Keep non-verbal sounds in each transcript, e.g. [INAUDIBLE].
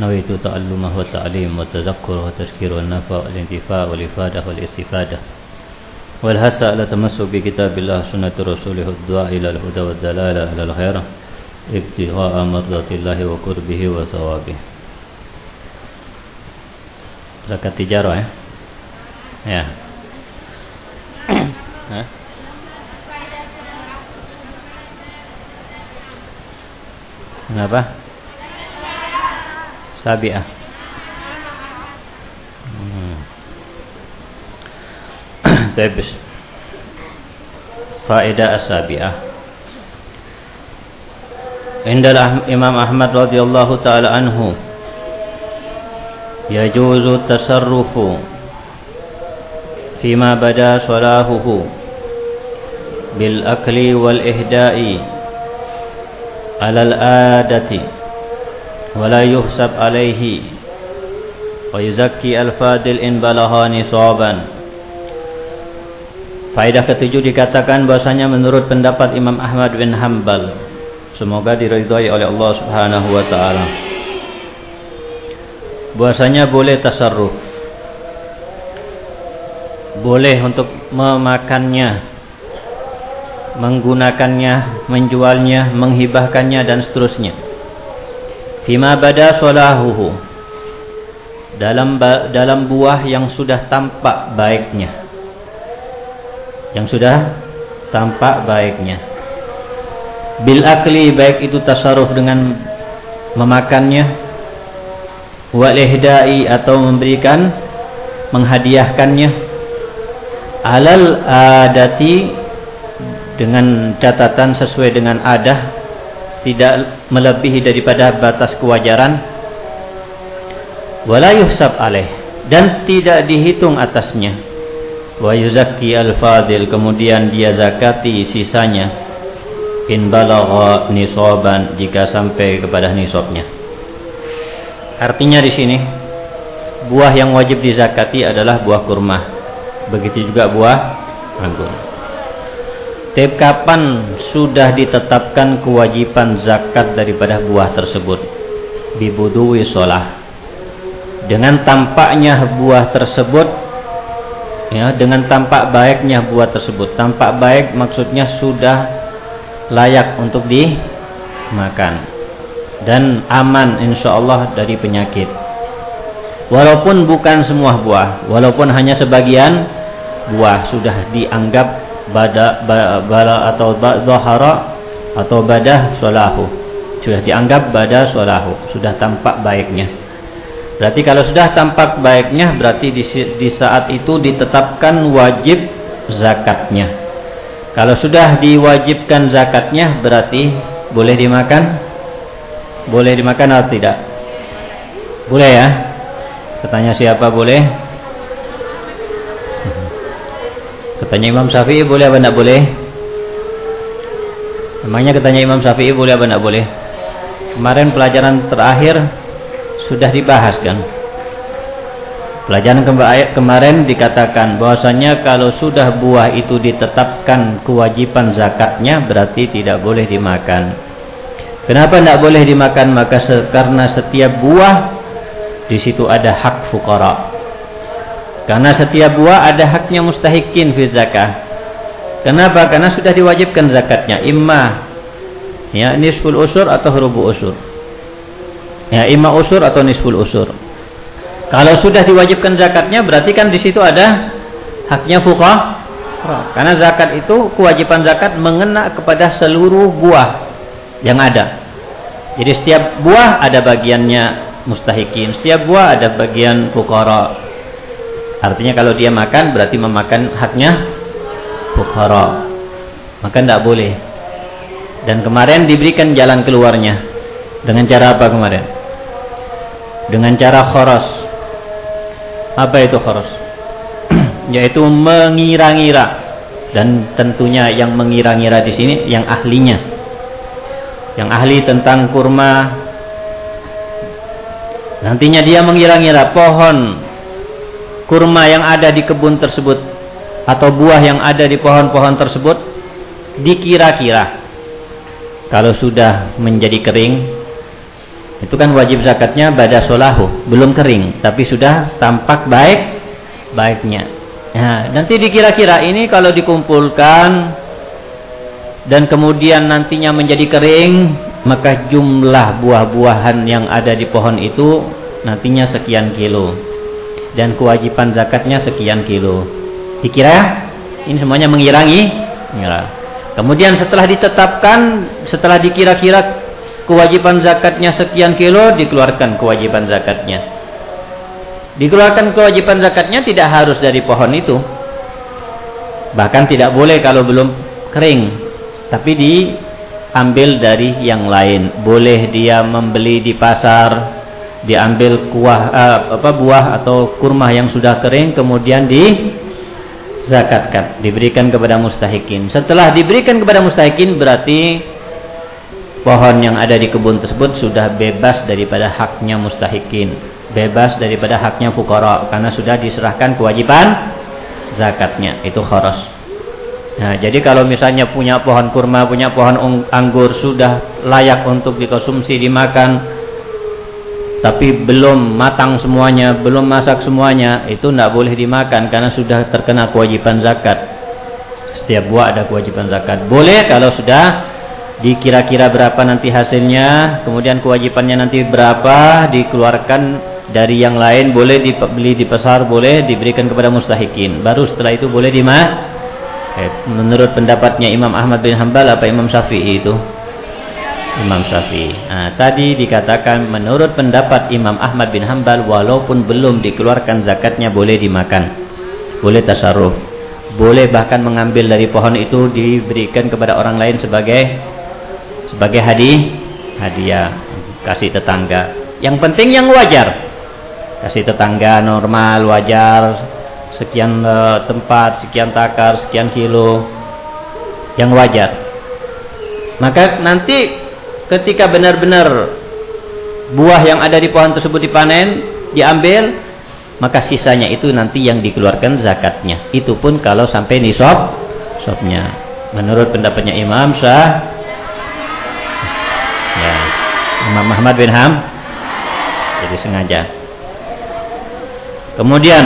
نويت تعلمه والتعليم والتذكر والتذكير والنفع والانتفاع والإفادة والاستفادة. والهسى على تمسك بكتاب الله سنة رسوله الدعاء إلى الهدى والدلالة على الخير ابتغاء مرضات الله وقربه وثوابه. zakat tijarah ya ya Kenapa? سابئة [COUGHS] طيب فائدة السابئة عند الإمام أحمد رضي الله تعالى عنه يجوز التصرف فيما بدا صلاهه بالأكل والإهداء على الآدة. ولا يحسب عليه ويزكي الفادل إن بلغا نصابا Faedah ketujuh dikatakan bahasanya menurut pendapat Imam Ahmad bin Hambal semoga diridhai oleh Allah Subhanahu wa taala bahasanya boleh tasarruf boleh untuk memakannya menggunakannya, menjualnya, menghibahkannya dan seterusnya. Fima bada solahuhu dalam dalam buah yang sudah tampak baiknya. Yang sudah tampak baiknya. Bil akli baik itu tasarruf dengan memakannya wal ihdai atau memberikan menghadiahkannya alal adati dengan catatan sesuai dengan adah tidak melebihi daripada batas kewajaran. Wala yuhsab alaih. Dan tidak dihitung atasnya. Wa yuzakki al-fadil. Kemudian dia zakati sisanya. In balagha nisaban. Jika sampai kepada nisabnya. Artinya di sini buah yang wajib dizakati adalah buah kurma. Begitu juga buah anggur Setiap kapan sudah ditetapkan kewajiban zakat daripada buah tersebut? Bibudui sholah. Dengan tampaknya buah tersebut, ya, dengan tampak baiknya buah tersebut. Tampak baik maksudnya sudah layak untuk dimakan dan aman insya Allah dari penyakit. Walaupun bukan semua buah, walaupun hanya sebagian buah sudah dianggap bada bala atau zahara atau badah solahu. Sudah dianggap bada solahu sudah tampak baiknya. Berarti kalau sudah tampak baiknya berarti di, di saat itu ditetapkan wajib zakatnya. Kalau sudah diwajibkan zakatnya berarti boleh dimakan? Boleh dimakan atau tidak? Boleh ya? Katanya siapa boleh Katanya Imam Syafi'i boleh apa tidak boleh? Memangnya katanya Imam Syafi'i boleh apa tidak boleh? Kemarin pelajaran terakhir sudah dibahas kan? Pelajaran kemarin dikatakan bahwasanya kalau sudah buah itu ditetapkan kewajiban zakatnya berarti tidak boleh dimakan. Kenapa tidak boleh dimakan? Maka karena setiap buah di situ ada hak fukara. Karena setiap buah ada haknya mustahikin fi zakah. Kenapa? Karena sudah diwajibkan zakatnya. Imma ya nisful usur atau rubu usur. Ya, imma usur atau nisful usur. Kalau sudah diwajibkan zakatnya berarti kan di situ ada haknya fuqah. Karena zakat itu kewajiban zakat mengena kepada seluruh buah yang ada. Jadi setiap buah ada bagiannya mustahikin, setiap buah ada bagian fuqara. Artinya kalau dia makan berarti memakan haknya fukhara. Maka tidak boleh. Dan kemarin diberikan jalan keluarnya. Dengan cara apa kemarin? Dengan cara khoros. Apa itu khoros? [CLEARS THROAT] Yaitu mengira-ngira. Dan tentunya yang mengira-ngira di sini yang ahlinya. Yang ahli tentang kurma. Nantinya dia mengira-ngira pohon kurma yang ada di kebun tersebut atau buah yang ada di pohon-pohon tersebut dikira-kira kalau sudah menjadi kering Itu kan wajib zakatnya pada solahu, belum kering, tapi sudah tampak baik baiknya. Nah, nanti dikira-kira ini kalau dikumpulkan dan kemudian nantinya menjadi kering, maka jumlah buah-buahan yang ada di pohon itu nantinya sekian kilo. Dan kewajiban zakatnya sekian kilo. Dikira ini semuanya mengirangi? Mengira. Kemudian setelah ditetapkan, setelah dikira-kira kewajiban zakatnya sekian kilo dikeluarkan kewajiban zakatnya dikeluarkan kewajiban zakatnya tidak harus dari pohon itu bahkan tidak boleh kalau belum kering tapi diambil dari yang lain boleh dia membeli di pasar diambil kuah uh, apa buah atau kurma yang sudah kering kemudian di zakatkan diberikan kepada mustahikin. Setelah diberikan kepada mustahikin berarti pohon yang ada di kebun tersebut sudah bebas daripada haknya mustahikin bebas daripada haknya fukara karena sudah diserahkan kewajiban zakatnya. Itu khoros nah jadi kalau misalnya punya pohon kurma punya pohon anggur sudah layak untuk dikonsumsi dimakan tapi belum matang semuanya belum masak semuanya itu tidak boleh dimakan karena sudah terkena kewajiban zakat. Setiap buah ada kewajiban zakat. Boleh kalau sudah dikira-kira berapa nanti hasilnya kemudian kewajibannya nanti berapa dikeluarkan dari yang lain boleh dibeli di pasar boleh diberikan kepada mustahikin. Baru setelah itu boleh dimah eh, menurut pendapatnya Imam Ahmad bin Hambal apa Imam Syafi'i itu Imam Syafi'i. Nah, tadi dikatakan menurut pendapat Imam Ahmad bin Hambal walaupun belum dikeluarkan zakatnya boleh dimakan. Boleh tasarruf. Boleh bahkan mengambil dari pohon itu diberikan kepada orang lain sebagai sebagai hadiah hadiah. Kasih tetangga. Yang penting yang wajar. Kasih tetangga normal wajar. Sekian uh, tempat sekian takar sekian kilo. Yang wajar. Maka nanti ketika benar-benar buah yang ada di pohon tersebut dipanen diambil maka sisanya itu nanti yang dikeluarkan zakatnya. Itu pun kalau sampai nisab nisabnya. Menurut pendapatnya Imam Syah ya Imam Muhammad bin Ham jadi sengaja. Kemudian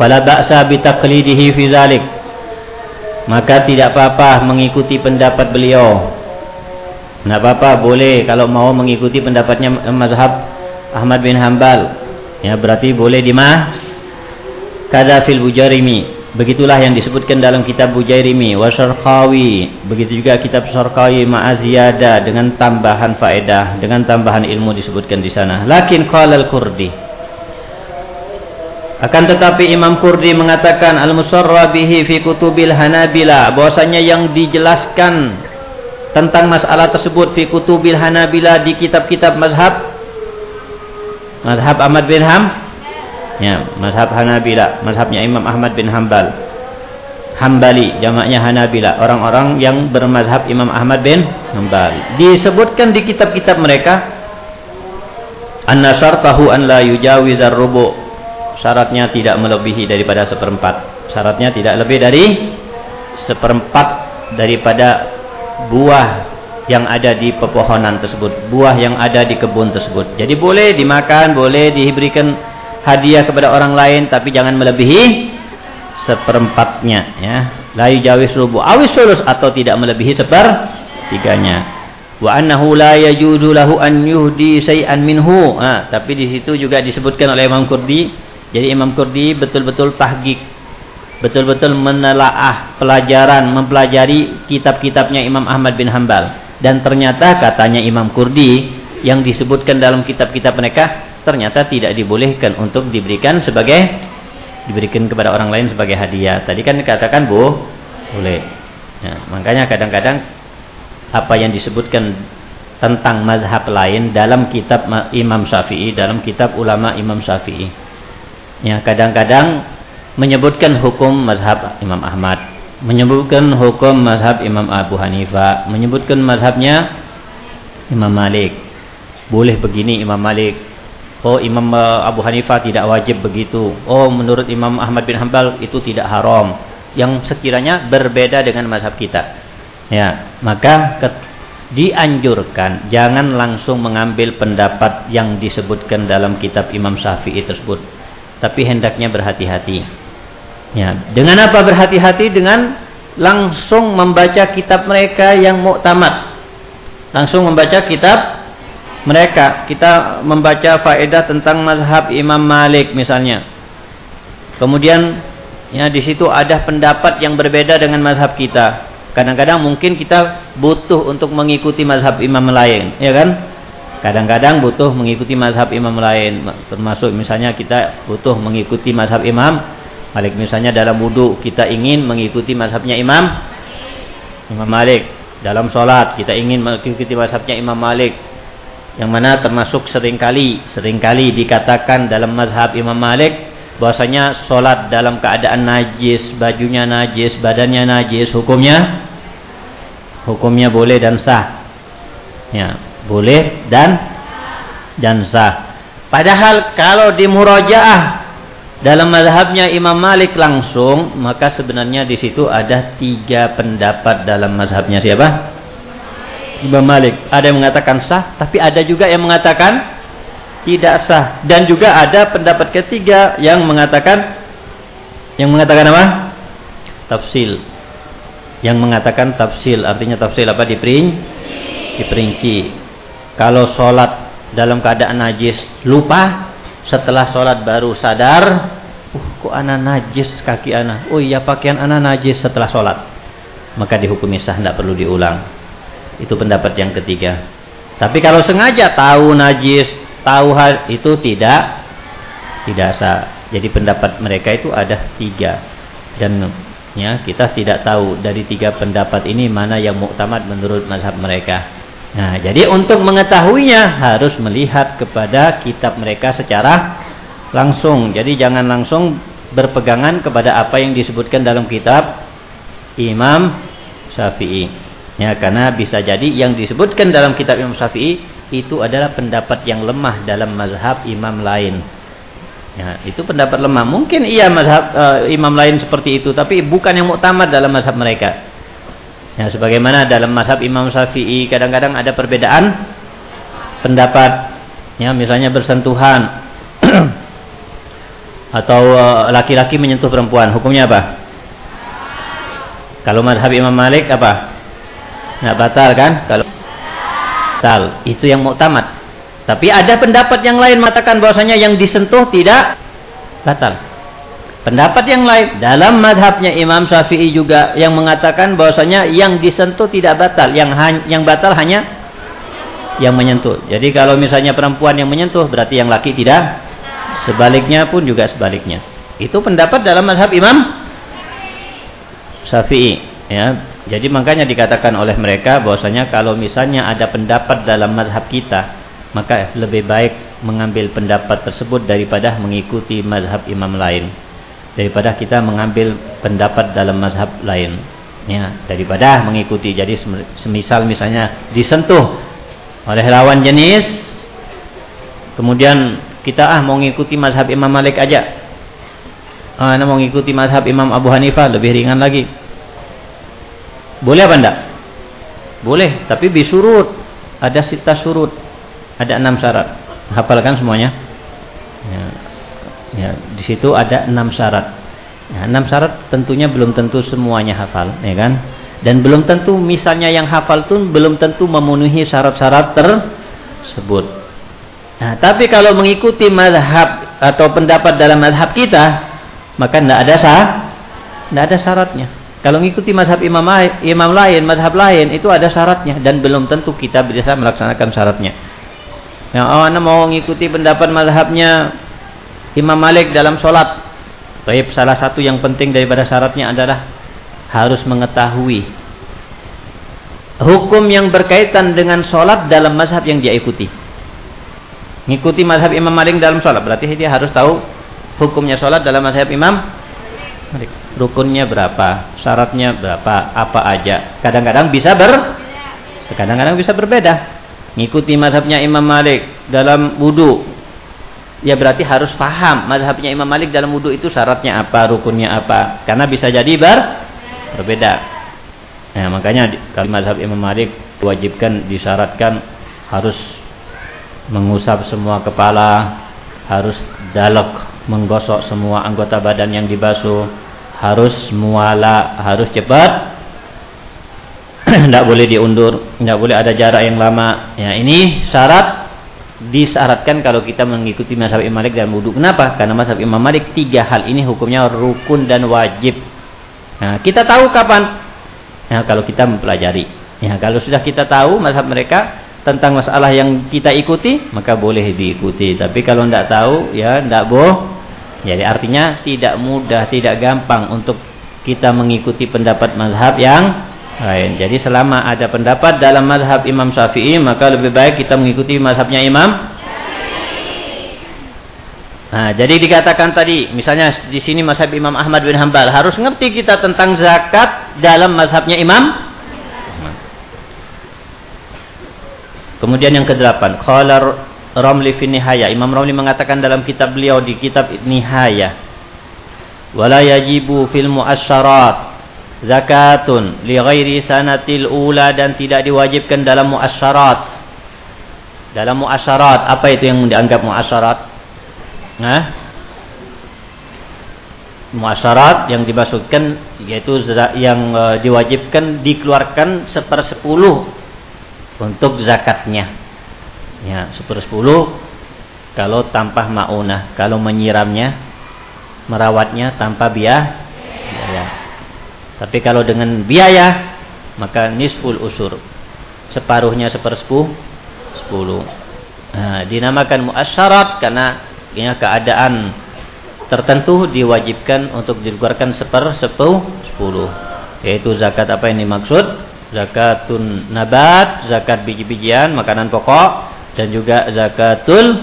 fala ba'sa bi taqlidihi fi maka tidak apa-apa mengikuti pendapat beliau tidak apa-apa boleh kalau mau mengikuti pendapatnya mazhab Ahmad bin Hambal ya berarti boleh dimah kada fil bujarimi Begitulah yang disebutkan dalam kitab Bujairimi wa Syarqawi. Begitu juga kitab Syarqawi ma'aziyada dengan tambahan faedah, dengan tambahan ilmu disebutkan di sana. Lakin qala al-Kurdi. Akan tetapi Imam Kurdi mengatakan al-musarra bihi fi kutubil Hanabila, bahwasanya yang dijelaskan tentang masalah tersebut fi kutubil Hanabila di kitab-kitab mazhab mazhab Ahmad bin Ham Ya, mazhab Hanabila, mazhabnya Imam Ahmad bin Hambal. Hambali, jamaknya Hanabila, orang-orang yang bermazhab Imam Ahmad bin Hambal. Disebutkan di kitab-kitab mereka anna syartahu an la yujawizar rubu. Syaratnya tidak melebihi daripada seperempat. Syaratnya tidak lebih dari seperempat daripada buah yang ada di pepohonan tersebut, buah yang ada di kebun tersebut. Jadi boleh dimakan, boleh diberikan hadiah kepada orang lain tapi jangan melebihi seperempatnya ya. La yujawis rubu awis sulus atau tidak melebihi sepertiganya. Wa annahu la yajuzu lahu an yuhdi say'an minhu. Ha, tapi di situ juga disebutkan oleh Imam Kurdi jadi Imam Kurdi betul-betul tahqiq betul-betul menelaah pelajaran mempelajari kitab-kitabnya Imam Ahmad bin Hambal dan ternyata katanya Imam Kurdi yang disebutkan dalam kitab-kitab mereka ternyata tidak dibolehkan untuk diberikan sebagai diberikan kepada orang lain sebagai hadiah. Tadi kan dikatakan bu, boleh. Ya, makanya kadang-kadang apa yang disebutkan tentang mazhab lain dalam kitab Imam Syafi'i, dalam kitab ulama Imam Syafi'i. Ya, kadang-kadang menyebutkan hukum mazhab Imam Ahmad, menyebutkan hukum mazhab Imam Abu Hanifah, menyebutkan mazhabnya Imam Malik. Boleh begini Imam Malik, Oh Imam uh, Abu Hanifah tidak wajib begitu. Oh menurut Imam Ahmad bin Hambal itu tidak haram. Yang sekiranya berbeda dengan mazhab kita. Ya, maka dianjurkan jangan langsung mengambil pendapat yang disebutkan dalam kitab Imam Syafi'i tersebut tapi hendaknya berhati-hati ya dengan apa berhati-hati? Dengan langsung membaca kitab mereka yang muktamad. Langsung membaca kitab mereka. Kita membaca faedah tentang mazhab Imam Malik misalnya. Kemudian ya di situ ada pendapat yang berbeda dengan mazhab kita. Kadang-kadang mungkin kita butuh untuk mengikuti mazhab imam lain, ya kan? Kadang-kadang butuh mengikuti mazhab imam lain, termasuk misalnya kita butuh mengikuti mazhab imam Malik. Misalnya dalam wudhu kita ingin mengikuti mazhabnya imam Imam Malik. Dalam sholat kita ingin mengikuti mazhabnya Imam Malik. Yang mana termasuk sering kali, sering kali dikatakan dalam mazhab Imam Malik bahwasanya sholat dalam keadaan najis, bajunya najis, badannya najis, hukumnya hukumnya boleh dan sah. Ya, boleh dan dan sah. Padahal kalau di murajaah dalam mazhabnya Imam Malik langsung, maka sebenarnya di situ ada tiga pendapat dalam mazhabnya siapa? Imam Malik. Ada yang mengatakan sah, tapi ada juga yang mengatakan tidak sah dan juga ada pendapat ketiga yang mengatakan yang mengatakan apa? Tafsil. Yang mengatakan tafsil artinya tafsil apa diperinci? Diperinci. Kalau sholat dalam keadaan najis lupa setelah sholat baru sadar, uh kok anak najis kaki anak. Oh iya pakaian anak najis setelah sholat. Maka dihukumi sah tidak perlu diulang. Itu pendapat yang ketiga. Tapi kalau sengaja tahu najis, tahu hal itu tidak tidak sah. Jadi pendapat mereka itu ada tiga dan ya kita tidak tahu dari tiga pendapat ini mana yang muktamad menurut mazhab mereka. Nah, jadi untuk mengetahuinya harus melihat kepada kitab mereka secara langsung. Jadi jangan langsung berpegangan kepada apa yang disebutkan dalam kitab Imam Syafi'i. Ya, karena bisa jadi yang disebutkan dalam kitab Imam Syafi'i itu adalah pendapat yang lemah dalam mazhab imam lain. Ya, itu pendapat lemah. Mungkin iya mazhab uh, imam lain seperti itu, tapi bukan yang muktamad dalam mazhab mereka. Ya, sebagaimana dalam mazhab Imam Syafi'i kadang-kadang ada perbedaan pendapat. Ya, misalnya bersentuhan [CLEARS THROAT] atau eh, laki-laki uh, menyentuh perempuan, hukumnya apa? Kalau mazhab Imam Malik apa? Nggak batal kan? Kalau batal. Itu yang muktamad. Tapi ada pendapat yang lain mengatakan bahwasanya yang disentuh tidak batal. Pendapat yang lain dalam madhabnya Imam Syafi'i juga yang mengatakan bahwasanya yang disentuh tidak batal, yang yang batal hanya yang menyentuh. Jadi kalau misalnya perempuan yang menyentuh berarti yang laki tidak. Sebaliknya pun juga sebaliknya. Itu pendapat dalam madhab Imam Syafi'i. Ya, jadi makanya dikatakan oleh mereka bahwasanya kalau misalnya ada pendapat dalam mazhab kita, maka lebih baik mengambil pendapat tersebut daripada mengikuti mazhab imam lain. Daripada kita mengambil pendapat dalam mazhab lain. Ya, daripada mengikuti. Jadi semisal misalnya disentuh oleh lawan jenis, kemudian kita ah mau mengikuti mazhab Imam Malik aja. Ah, mau mengikuti mazhab Imam Abu Hanifah lebih ringan lagi boleh apa enggak? Boleh, tapi bisurut. Ada sita surut. Ada enam syarat. Hafalkan semuanya. Ya, ya, di situ ada enam syarat. Ya, enam syarat tentunya belum tentu semuanya hafal, ya kan? Dan belum tentu misalnya yang hafal itu belum tentu memenuhi syarat-syarat tersebut. Nah, tapi kalau mengikuti madhab atau pendapat dalam madhab kita, maka tidak ada sah, tidak ada syaratnya. Kalau mengikuti mazhab imam, imam lain, mazhab lain, itu ada syaratnya. Dan belum tentu kita bisa melaksanakan syaratnya. Yang oh, anda mau mengikuti pendapat mazhabnya Imam Malik dalam sholat. Baik, salah satu yang penting daripada syaratnya adalah harus mengetahui hukum yang berkaitan dengan sholat dalam mazhab yang dia ikuti. Mengikuti mazhab Imam Malik dalam sholat. Berarti dia harus tahu hukumnya sholat dalam mazhab Imam rukunnya berapa, syaratnya berapa, apa aja. Kadang-kadang bisa ber kadang-kadang bisa berbeda. Ngikuti mazhabnya Imam Malik dalam wudu. Ya berarti harus paham mazhabnya Imam Malik dalam wudu itu syaratnya apa, rukunnya apa. Karena bisa jadi ber berbeda. Nah, makanya kalau mazhab Imam Malik diwajibkan disyaratkan harus mengusap semua kepala, harus dalek menggosok semua anggota badan yang dibasuh, harus muala, harus cepat. [CLEARS THROAT] Tidak boleh diundur, tidak boleh ada jarak yang lama. Ya, ini syarat disyaratkan kalau kita mengikuti mazhab Imam Malik dan wudhu. Kenapa? Karena mazhab Imam Malik tiga hal ini hukumnya rukun dan wajib. Nah, kita tahu kapan? Nah, kalau kita mempelajari. Ya, kalau sudah kita tahu mazhab mereka tentang masalah yang kita ikuti, maka boleh diikuti. Tapi kalau tidak tahu, ya tidak boh. Jadi artinya tidak mudah, tidak gampang untuk kita mengikuti pendapat mazhab yang lain. Jadi selama ada pendapat dalam mazhab Imam Syafi'i, maka lebih baik kita mengikuti mazhabnya Imam Nah, jadi dikatakan tadi, misalnya di sini mazhab Imam Ahmad bin Hambal, harus ngerti kita tentang zakat dalam mazhabnya Imam. Kemudian yang kedelapan, qala Ramli fi Nihaya. Imam Ramli mengatakan dalam kitab beliau di kitab Nihaya, wala yajibu fil muasyarat zakatun li ghairi sanatil ula dan tidak diwajibkan dalam muasyarat. Dalam muasyarat, apa itu yang dianggap muasyarat? Nah, muasyarat yang dimasukkan yaitu yang e, diwajibkan dikeluarkan sepersepuluh untuk zakatnya. Ya, sepersepuluh kalau tanpa maunah, kalau menyiramnya, merawatnya tanpa biaya. Ya. Tapi kalau dengan biaya maka nisful usur. Separuhnya sepersepuluh sepuluh. Nah, dinamakan muasyarat karena ini keadaan tertentu diwajibkan untuk dikeluarkan seper sepuluh sepuluh. Yaitu zakat apa yang dimaksud? Zakatun nabat, zakat biji-bijian, makanan pokok dan juga zakatul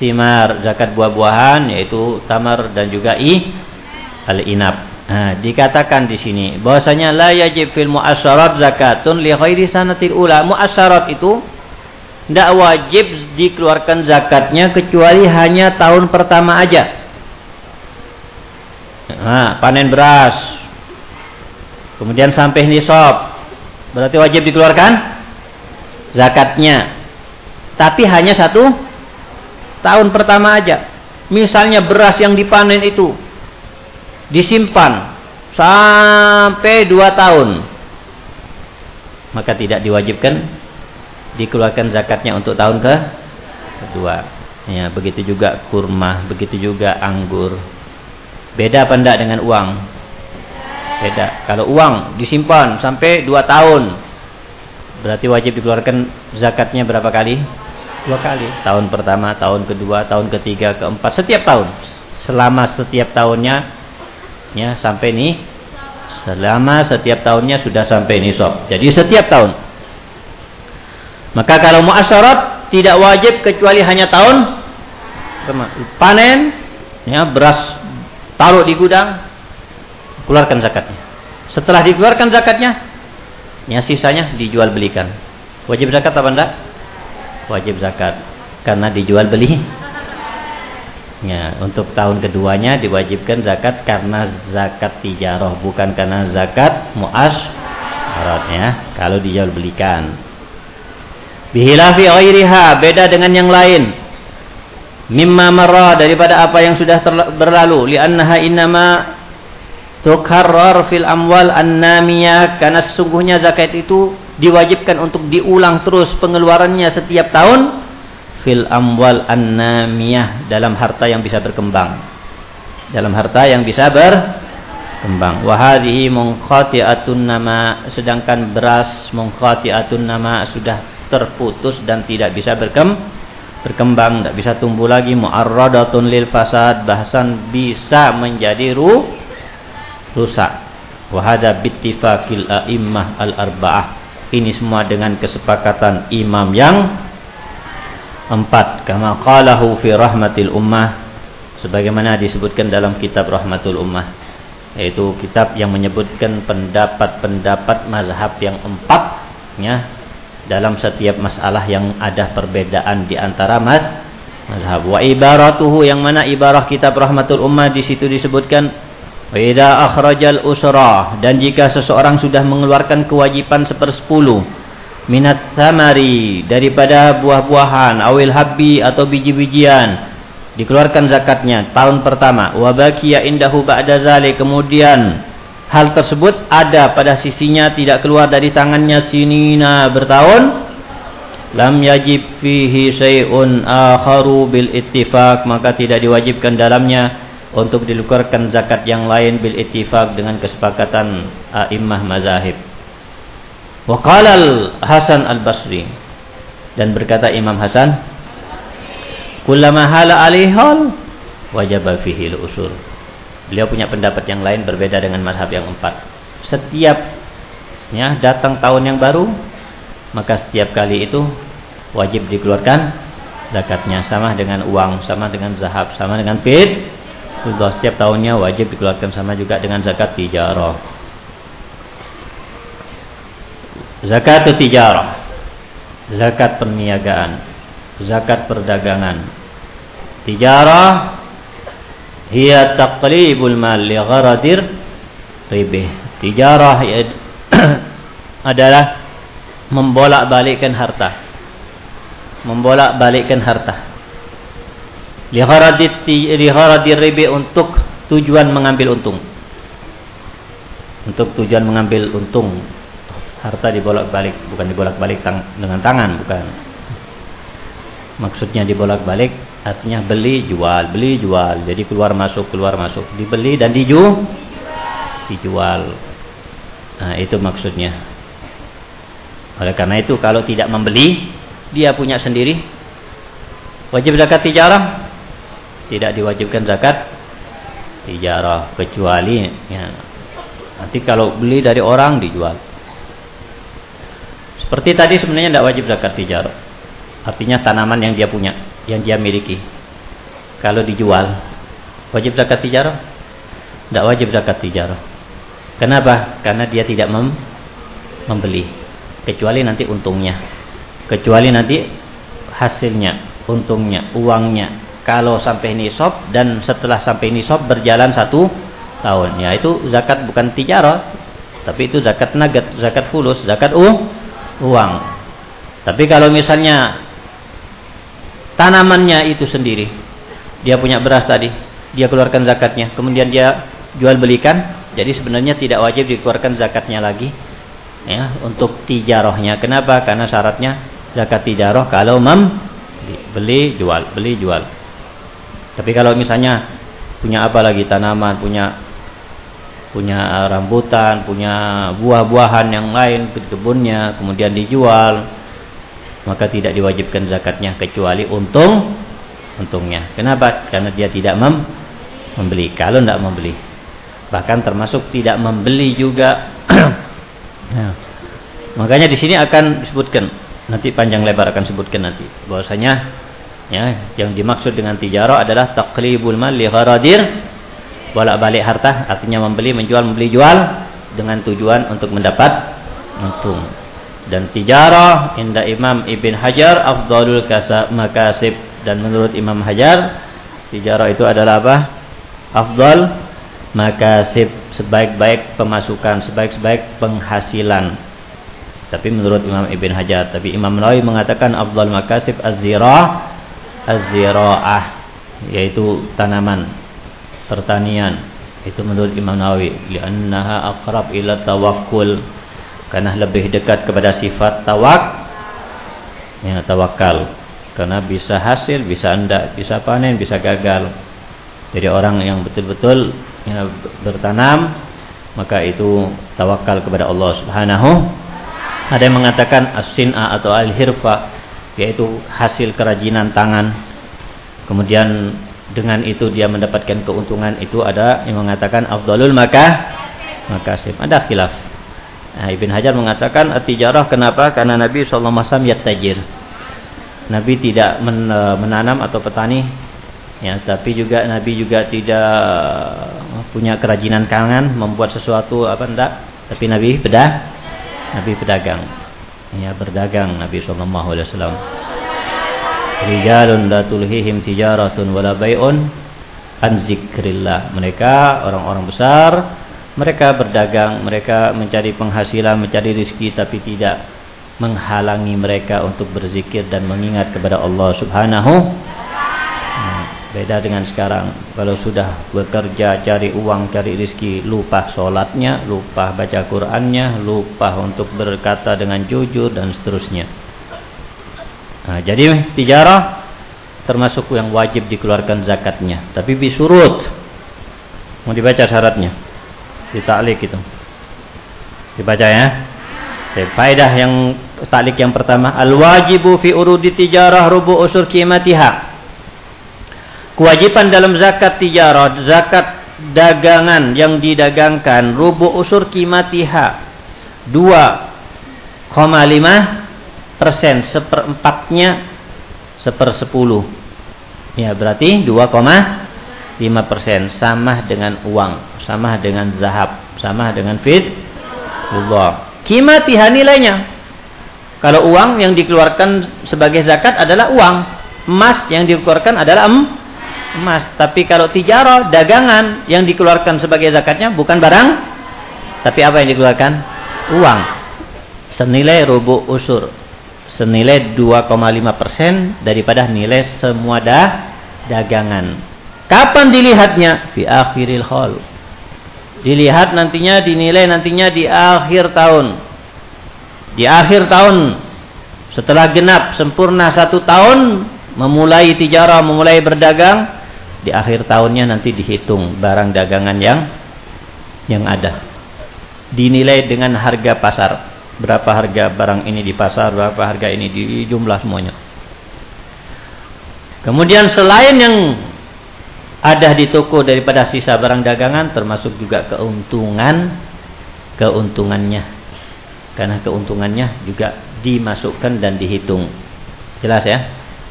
simar, zakat buah-buahan yaitu tamar dan juga i al-inab. Nah, dikatakan di sini bahwasanya la yajib fil muasyarat zakatun li ghairi sanatil ula. Muasyarat itu tidak wajib dikeluarkan zakatnya kecuali hanya tahun pertama aja. Nah, panen beras. Kemudian sampai nisab. Berarti wajib dikeluarkan zakatnya. Tapi hanya satu tahun pertama aja. Misalnya beras yang dipanen itu disimpan sampai dua tahun. Maka tidak diwajibkan dikeluarkan zakatnya untuk tahun ke kedua. Ya begitu juga kurma begitu juga anggur. Beda apa enggak dengan uang? Beda. Kalau uang disimpan sampai dua tahun berarti wajib dikeluarkan zakatnya berapa kali? Dua kali. Tahun pertama tahun kedua tahun ketiga keempat setiap tahun. Selama setiap tahunnya ya sampai nih selama setiap tahunnya sudah sampai nisab. Jadi setiap tahun. Maka kalau muasyarat tidak wajib kecuali hanya tahun panen ya beras taruh di gudang keluarkan zakatnya. Setelah dikeluarkan zakatnya ya sisanya dijual belikan. Wajib zakat apa enggak? Wajib zakat karena dijual beli Ya, untuk tahun keduanya diwajibkan zakat karena zakat tijarah, bukan karena zakat muas ya, kalau dijual belikan. Bihilafi ghairiha, beda dengan yang lain. Mimma marra daripada apa yang sudah berlalu, li'annaha innama tukarrar fil amwal annamiyah karena sesungguhnya zakat itu diwajibkan untuk diulang terus pengeluarannya setiap tahun fil amwal annamiyah dalam harta yang bisa berkembang. Dalam harta yang bisa berkembang. Wa hadhihi munqati'atun nama sedangkan beras munqati'atun nama sudah terputus dan tidak bisa berkembang berkembang tidak bisa tumbuh lagi. Mu'arradatun lil fasad bahasan bisa menjadi ru rusak. Wa hada bittifaqil a'immah al arba'ah ini semua dengan kesepakatan imam yang empat kama qalahu fi rahmatil ummah sebagaimana disebutkan dalam kitab rahmatul ummah yaitu kitab yang menyebutkan pendapat-pendapat mazhab yang empat ya dalam setiap masalah yang ada perbedaan di antara mas mazhab. Wa ibaratuhu yang mana ibarah kitab rahmatul ummah di situ disebutkan Wa akhrajal usra dan jika seseorang sudah mengeluarkan kewajiban sepersepuluh minat samari daripada buah-buahan awil habbi atau biji-bijian dikeluarkan zakatnya tahun pertama. Wa baqiya indahu ba'da zalik. Kemudian hal tersebut ada pada sisinya tidak keluar dari tangannya sinina bertahun. Lam yajib fihi syai'un akharu bil ittifaq. Maka tidak diwajibkan dalamnya untuk dikeluarkan zakat yang lain bil ittifaq dengan kesepakatan a'immah mazahib wa qala al Hasan al Basri dan berkata Imam Hasan kullama hala alihal wajaba fihi usul Beliau punya pendapat yang lain berbeda dengan mazhab yang empat. Setiap ya, datang tahun yang baru, maka setiap kali itu wajib dikeluarkan zakatnya sama dengan uang, sama dengan zahab, sama dengan fit. Sudah setiap tahunnya wajib dikeluarkan sama juga dengan zakat tijarah. Zakat tijarah. Zakat perniagaan. Zakat perdagangan. Tijarah hiya taqlibul mal li gharadir ribih. Tijarah [CLEARS THROAT] adalah membolak-balikkan harta. Membolak-balikkan harta. Li gharadir ribih untuk tujuan mengambil untung. Untuk tujuan mengambil untung. Harta dibolak-balik, bukan dibolak-balik tang dengan tangan, bukan. Maksudnya dibolak-balik artinya beli jual beli jual. Jadi keluar masuk keluar masuk. Dibeli dan diju dijual. Nah itu maksudnya. Oleh karena itu kalau tidak membeli dia punya sendiri. Wajib zakat tijarah? Tidak diwajibkan zakat tijarah kecuali ya. Nanti kalau beli dari orang dijual seperti tadi sebenarnya tidak wajib zakat tijarah artinya tanaman yang dia punya yang dia miliki. Kalau dijual, wajib zakat tijarah? Tidak wajib zakat tijarah. Kenapa? Karena dia tidak mem membeli. Kecuali nanti untungnya. Kecuali nanti hasilnya, untungnya, uangnya. Kalau sampai nisab dan setelah sampai nisab berjalan satu tahun. Ya itu zakat bukan tijarah. Tapi itu zakat nugget, zakat fulus, zakat uh, uang. Tapi kalau misalnya tanamannya itu sendiri. Dia punya beras tadi, dia keluarkan zakatnya, kemudian dia jual belikan, jadi sebenarnya tidak wajib dikeluarkan zakatnya lagi ya untuk tijarohnya. Kenapa? Karena syaratnya zakat tijaroh kalau mem beli jual, beli jual. Tapi kalau misalnya punya apa lagi tanaman, punya punya rambutan, punya buah-buahan yang lain di kebunnya, kemudian dijual, maka tidak diwajibkan zakatnya kecuali untung untungnya. Kenapa? Karena dia tidak mem membeli. Kalau tidak membeli, bahkan termasuk tidak membeli juga. nah, [CLEARS THROAT] makanya di sini akan disebutkan nanti panjang lebar akan sebutkan nanti bahwasanya ya yang dimaksud dengan tijarah adalah taqlibul mal li gharadir bolak-balik harta artinya membeli menjual membeli jual dengan tujuan untuk mendapat untung dan tijarah inda Imam Ibn Hajar afdalul makasib dan menurut Imam Hajar tijarah itu adalah apa? Afdal makasib sebaik-baik pemasukan, sebaik-baik penghasilan. Tapi menurut Imam Ibn Hajar, tapi Imam Nawawi mengatakan afdal makasib az-zirah az-ziraah yaitu tanaman pertanian. Itu menurut Imam Nawawi, li'annaha aqrab ila tawakkul. Karena lebih dekat kepada sifat tawak ya tawakal. Karena bisa hasil bisa anda bisa panen bisa gagal. Jadi orang yang betul-betul ya, bertanam maka itu tawakal kepada Allah Subhanahu ada yang mengatakan as-sin'a atau al-hirfa yaitu hasil kerajinan tangan. Kemudian dengan itu dia mendapatkan keuntungan itu ada yang mengatakan afdalul maka makasib ada khilaf Nah, Ibn Hajar mengatakan tijarah kenapa? Karena Nabi SAW tajir. Nabi tidak men, menanam atau petani, ya, tapi juga Nabi juga tidak punya kerajinan tangan membuat sesuatu apa enggak. Tapi Nabi bedah, Nabi pedagang, ya berdagang Nabi SAW. Rijalun la tulhihim tijaratun wala bay'un an zikrillah. Mereka orang-orang besar, mereka berdagang, mereka mencari penghasilan, mencari rezeki tapi tidak menghalangi mereka untuk berzikir dan mengingat kepada Allah Subhanahu nah, beda dengan sekarang. Kalau sudah bekerja cari uang cari rezeki lupa sholatnya lupa baca Qurannya lupa untuk berkata dengan jujur dan seterusnya nah, jadi tijarah termasuk yang wajib dikeluarkan zakatnya tapi bisurut. Mau dibaca syaratnya? Di taklik itu. Dibaca ya? Faedah yang taklik yang pertama al wajibu fi urudi tijarah rubu usur qimatiha. Kewajiban dalam zakat tijarah zakat dagangan yang didagangkan rubu usur qimatiha. 2,5 persen seperempatnya sepersepuluh ya berarti 2,5 persen sama dengan uang sama dengan zahab sama dengan fit Allah qimatiha nilainya kalau uang yang dikeluarkan sebagai zakat adalah uang. Emas yang dikeluarkan adalah em emas. Tapi kalau tijarah, dagangan yang dikeluarkan sebagai zakatnya bukan barang. Tapi apa yang dikeluarkan? Uang. Senilai rubu usur. Senilai 2,5% daripada nilai semua dah dagangan. Kapan dilihatnya? Fi akhiril hal. Dilihat nantinya, dinilai nantinya di akhir tahun di akhir tahun setelah genap sempurna satu tahun memulai tijarah, memulai berdagang di akhir tahunnya nanti dihitung barang dagangan yang yang ada dinilai dengan harga pasar berapa harga barang ini di pasar berapa harga ini di jumlah semuanya kemudian selain yang ada di toko daripada sisa barang dagangan termasuk juga keuntungan keuntungannya karena keuntungannya juga dimasukkan dan dihitung. Jelas ya?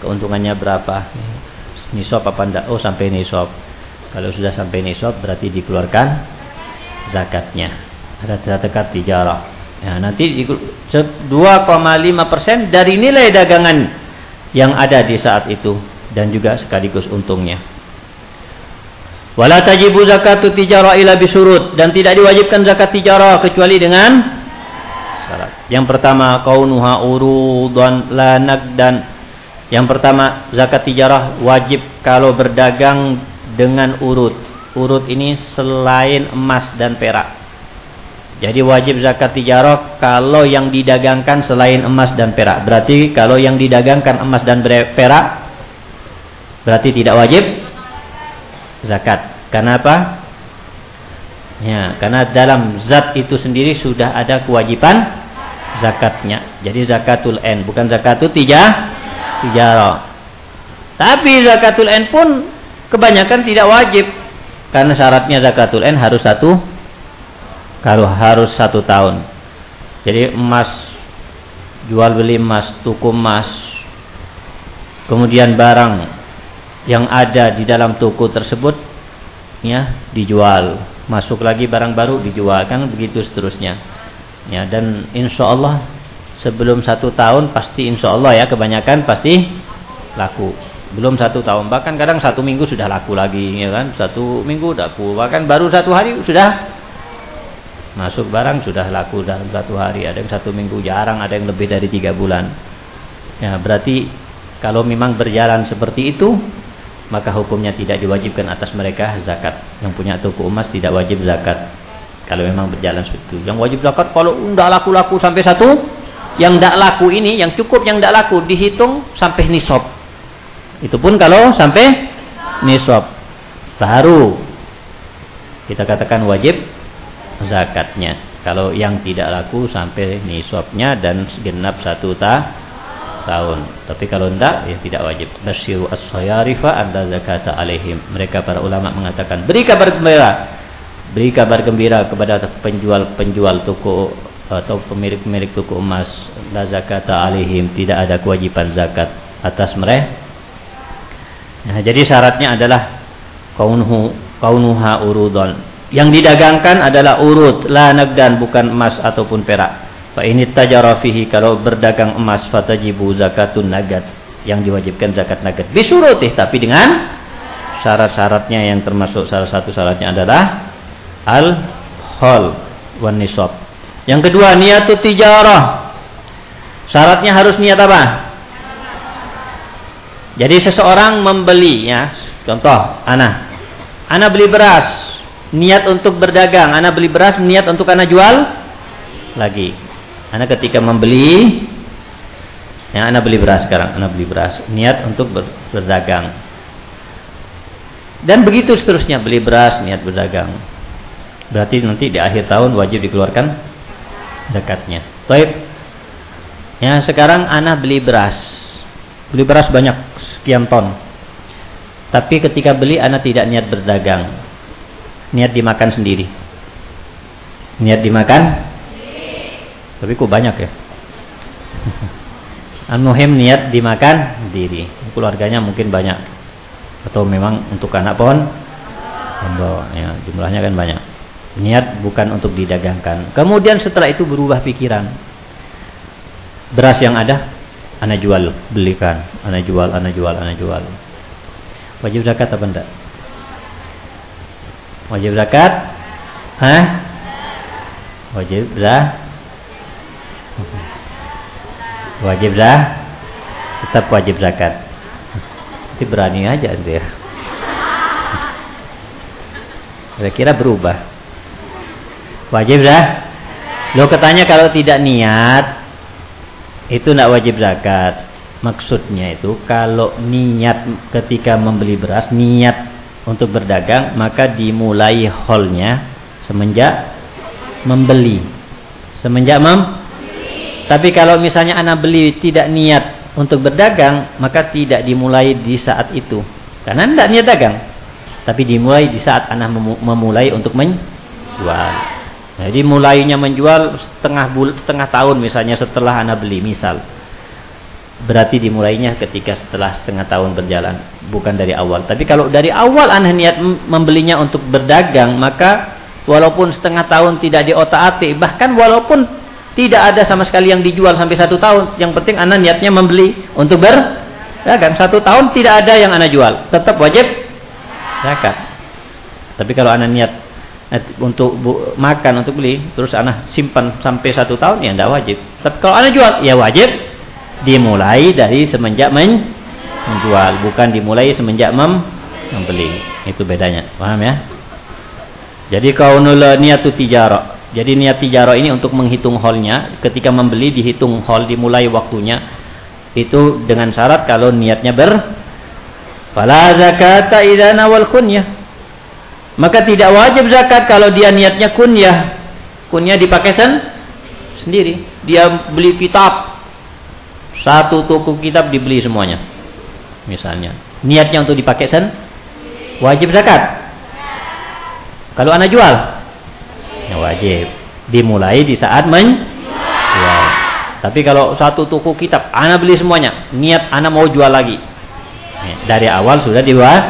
Keuntungannya berapa? Nisab apa enggak? Oh, sampai nisab. Kalau sudah sampai nisab berarti dikeluarkan zakatnya. Ada dekat tijarah. Ya, nanti 2,5% dari nilai dagangan yang ada di saat itu dan juga sekaligus untungnya. Wala tajibu zakatu tijarah ila bisurut dan tidak diwajibkan zakat tijarah kecuali dengan syarat. Yang pertama kaunuha urudan la nagdan. Yang pertama zakat tijarah wajib kalau berdagang dengan urut. Urut ini selain emas dan perak. Jadi wajib zakat tijarah kalau yang didagangkan selain emas dan perak. Berarti kalau yang didagangkan emas dan perak berarti tidak wajib zakat. Kenapa? Ya, karena dalam zat itu sendiri sudah ada kewajiban zakatnya. Jadi zakatul N bukan zakatul tijah tijarah. Tapi zakatul N pun kebanyakan tidak wajib karena syaratnya zakatul N harus satu kalau harus satu tahun. Jadi emas jual beli emas, tuku emas, kemudian barang yang ada di dalam toko tersebut ya dijual, masuk lagi barang baru dijual. Kan begitu seterusnya. Ya dan insya Allah sebelum satu tahun pasti insya Allah ya kebanyakan pasti laku. Belum satu tahun bahkan kadang satu minggu sudah laku lagi ya kan? Satu minggu laku bahkan baru satu hari sudah masuk barang sudah laku dalam satu hari ada yang satu minggu jarang ada yang lebih dari tiga bulan ya berarti kalau memang berjalan seperti itu maka hukumnya tidak diwajibkan atas mereka zakat yang punya toko emas tidak wajib zakat kalau memang berjalan seperti itu. Yang wajib zakat kalau tidak laku-laku sampai satu, yang tidak laku ini, yang cukup yang tidak laku dihitung sampai nisab. Itu pun kalau sampai nisab. Baru kita katakan wajib zakatnya. Kalau yang tidak laku sampai nisabnya dan genap satu ta tahun. Tapi kalau tidak, ya tidak wajib. Basyiru as-sayarifa anda zakata alaihim. Mereka para ulama mengatakan, beri kabar gembira Beri kabar gembira kepada penjual-penjual toko atau pemilik-pemilik toko emas la zakata alaihim tidak ada kewajiban zakat atas mereka. Nah, jadi syaratnya adalah kaunuhu kaunuha urudon. Yang didagangkan adalah urut la nagdan bukan emas ataupun perak. Fa ini tajara fihi kalau berdagang emas fatajibu zakatun nagad yang diwajibkan zakat nagad. Bisurutih tapi dengan syarat-syaratnya yang termasuk salah satu syaratnya adalah al-hol wan nisab. Yang kedua niatu tijarah. Syaratnya harus niat apa? Jadi seseorang membeli ya, contoh ana. Ana beli beras, niat untuk berdagang. Ana beli beras niat untuk ana jual lagi. Ana ketika membeli yang anak beli beras sekarang, anak beli beras, niat untuk ber, berdagang. Dan begitu seterusnya beli beras, niat berdagang. Berarti nanti di akhir tahun wajib dikeluarkan zakatnya. Baik. Ya, sekarang anak beli beras. Beli beras banyak sekian ton. Tapi ketika beli anak tidak niat berdagang. Niat dimakan sendiri. Niat dimakan? Tapi kok banyak ya? [LAUGHS] An-Muhim niat dimakan diri. Keluarganya mungkin banyak. Atau memang untuk anak pondok ya, jumlahnya kan banyak. Niat bukan untuk didagangkan. Kemudian setelah itu berubah pikiran. Beras yang ada anak jual, belikan. Anak jual, anak jual, anak jual. Wajib zakat apa enggak? Wajib zakat? Hah? Wajib zakat? Wajib dah tetap wajib zakat. Nanti berani aja dia. Kira-kira berubah. Wajib dah. Lo katanya kalau tidak niat itu tidak wajib zakat. Maksudnya itu kalau niat ketika membeli beras niat untuk berdagang maka dimulai holnya semenjak membeli. Semenjak mem tapi kalau misalnya anak beli tidak niat untuk berdagang, maka tidak dimulai di saat itu. Karena tidak niat dagang. Tapi dimulai di saat anak memulai untuk menjual. Jadi mulainya menjual setengah bul setengah tahun misalnya setelah anak beli misal. Berarti dimulainya ketika setelah setengah tahun berjalan, bukan dari awal. Tapi kalau dari awal anak niat membelinya untuk berdagang, maka walaupun setengah tahun tidak di otak-atik, bahkan walaupun tidak ada sama sekali yang dijual sampai satu tahun. Yang penting anak niatnya membeli untuk berdagang. Satu tahun tidak ada yang anak jual. Tetap wajib zakat. Tapi kalau anak niat untuk bu, makan untuk beli, terus anak simpan sampai satu tahun, ya tidak wajib. Tapi kalau anak jual, ya wajib dimulai dari semenjak men menjual, bukan dimulai semenjak mem membeli. Itu bedanya, paham ya? Jadi kau nula niatu tijarah jadi niat tijaro ini untuk menghitung holnya. Ketika membeli dihitung hol dimulai waktunya. Itu dengan syarat kalau niatnya ber. Fala zakata idza nawal kunyah. Maka tidak wajib zakat kalau dia niatnya kunyah. Kunyah dipakai sen sendiri. Dia beli kitab. Satu toko kitab dibeli semuanya. Misalnya. Niatnya untuk dipakai sen. Wajib zakat. Kalau anak jual? Ya wajib. Dimulai di saat menjual tapi kalau satu toko kitab anak beli semuanya niat anak mau jual lagi. Ya, dari awal sudah dibuat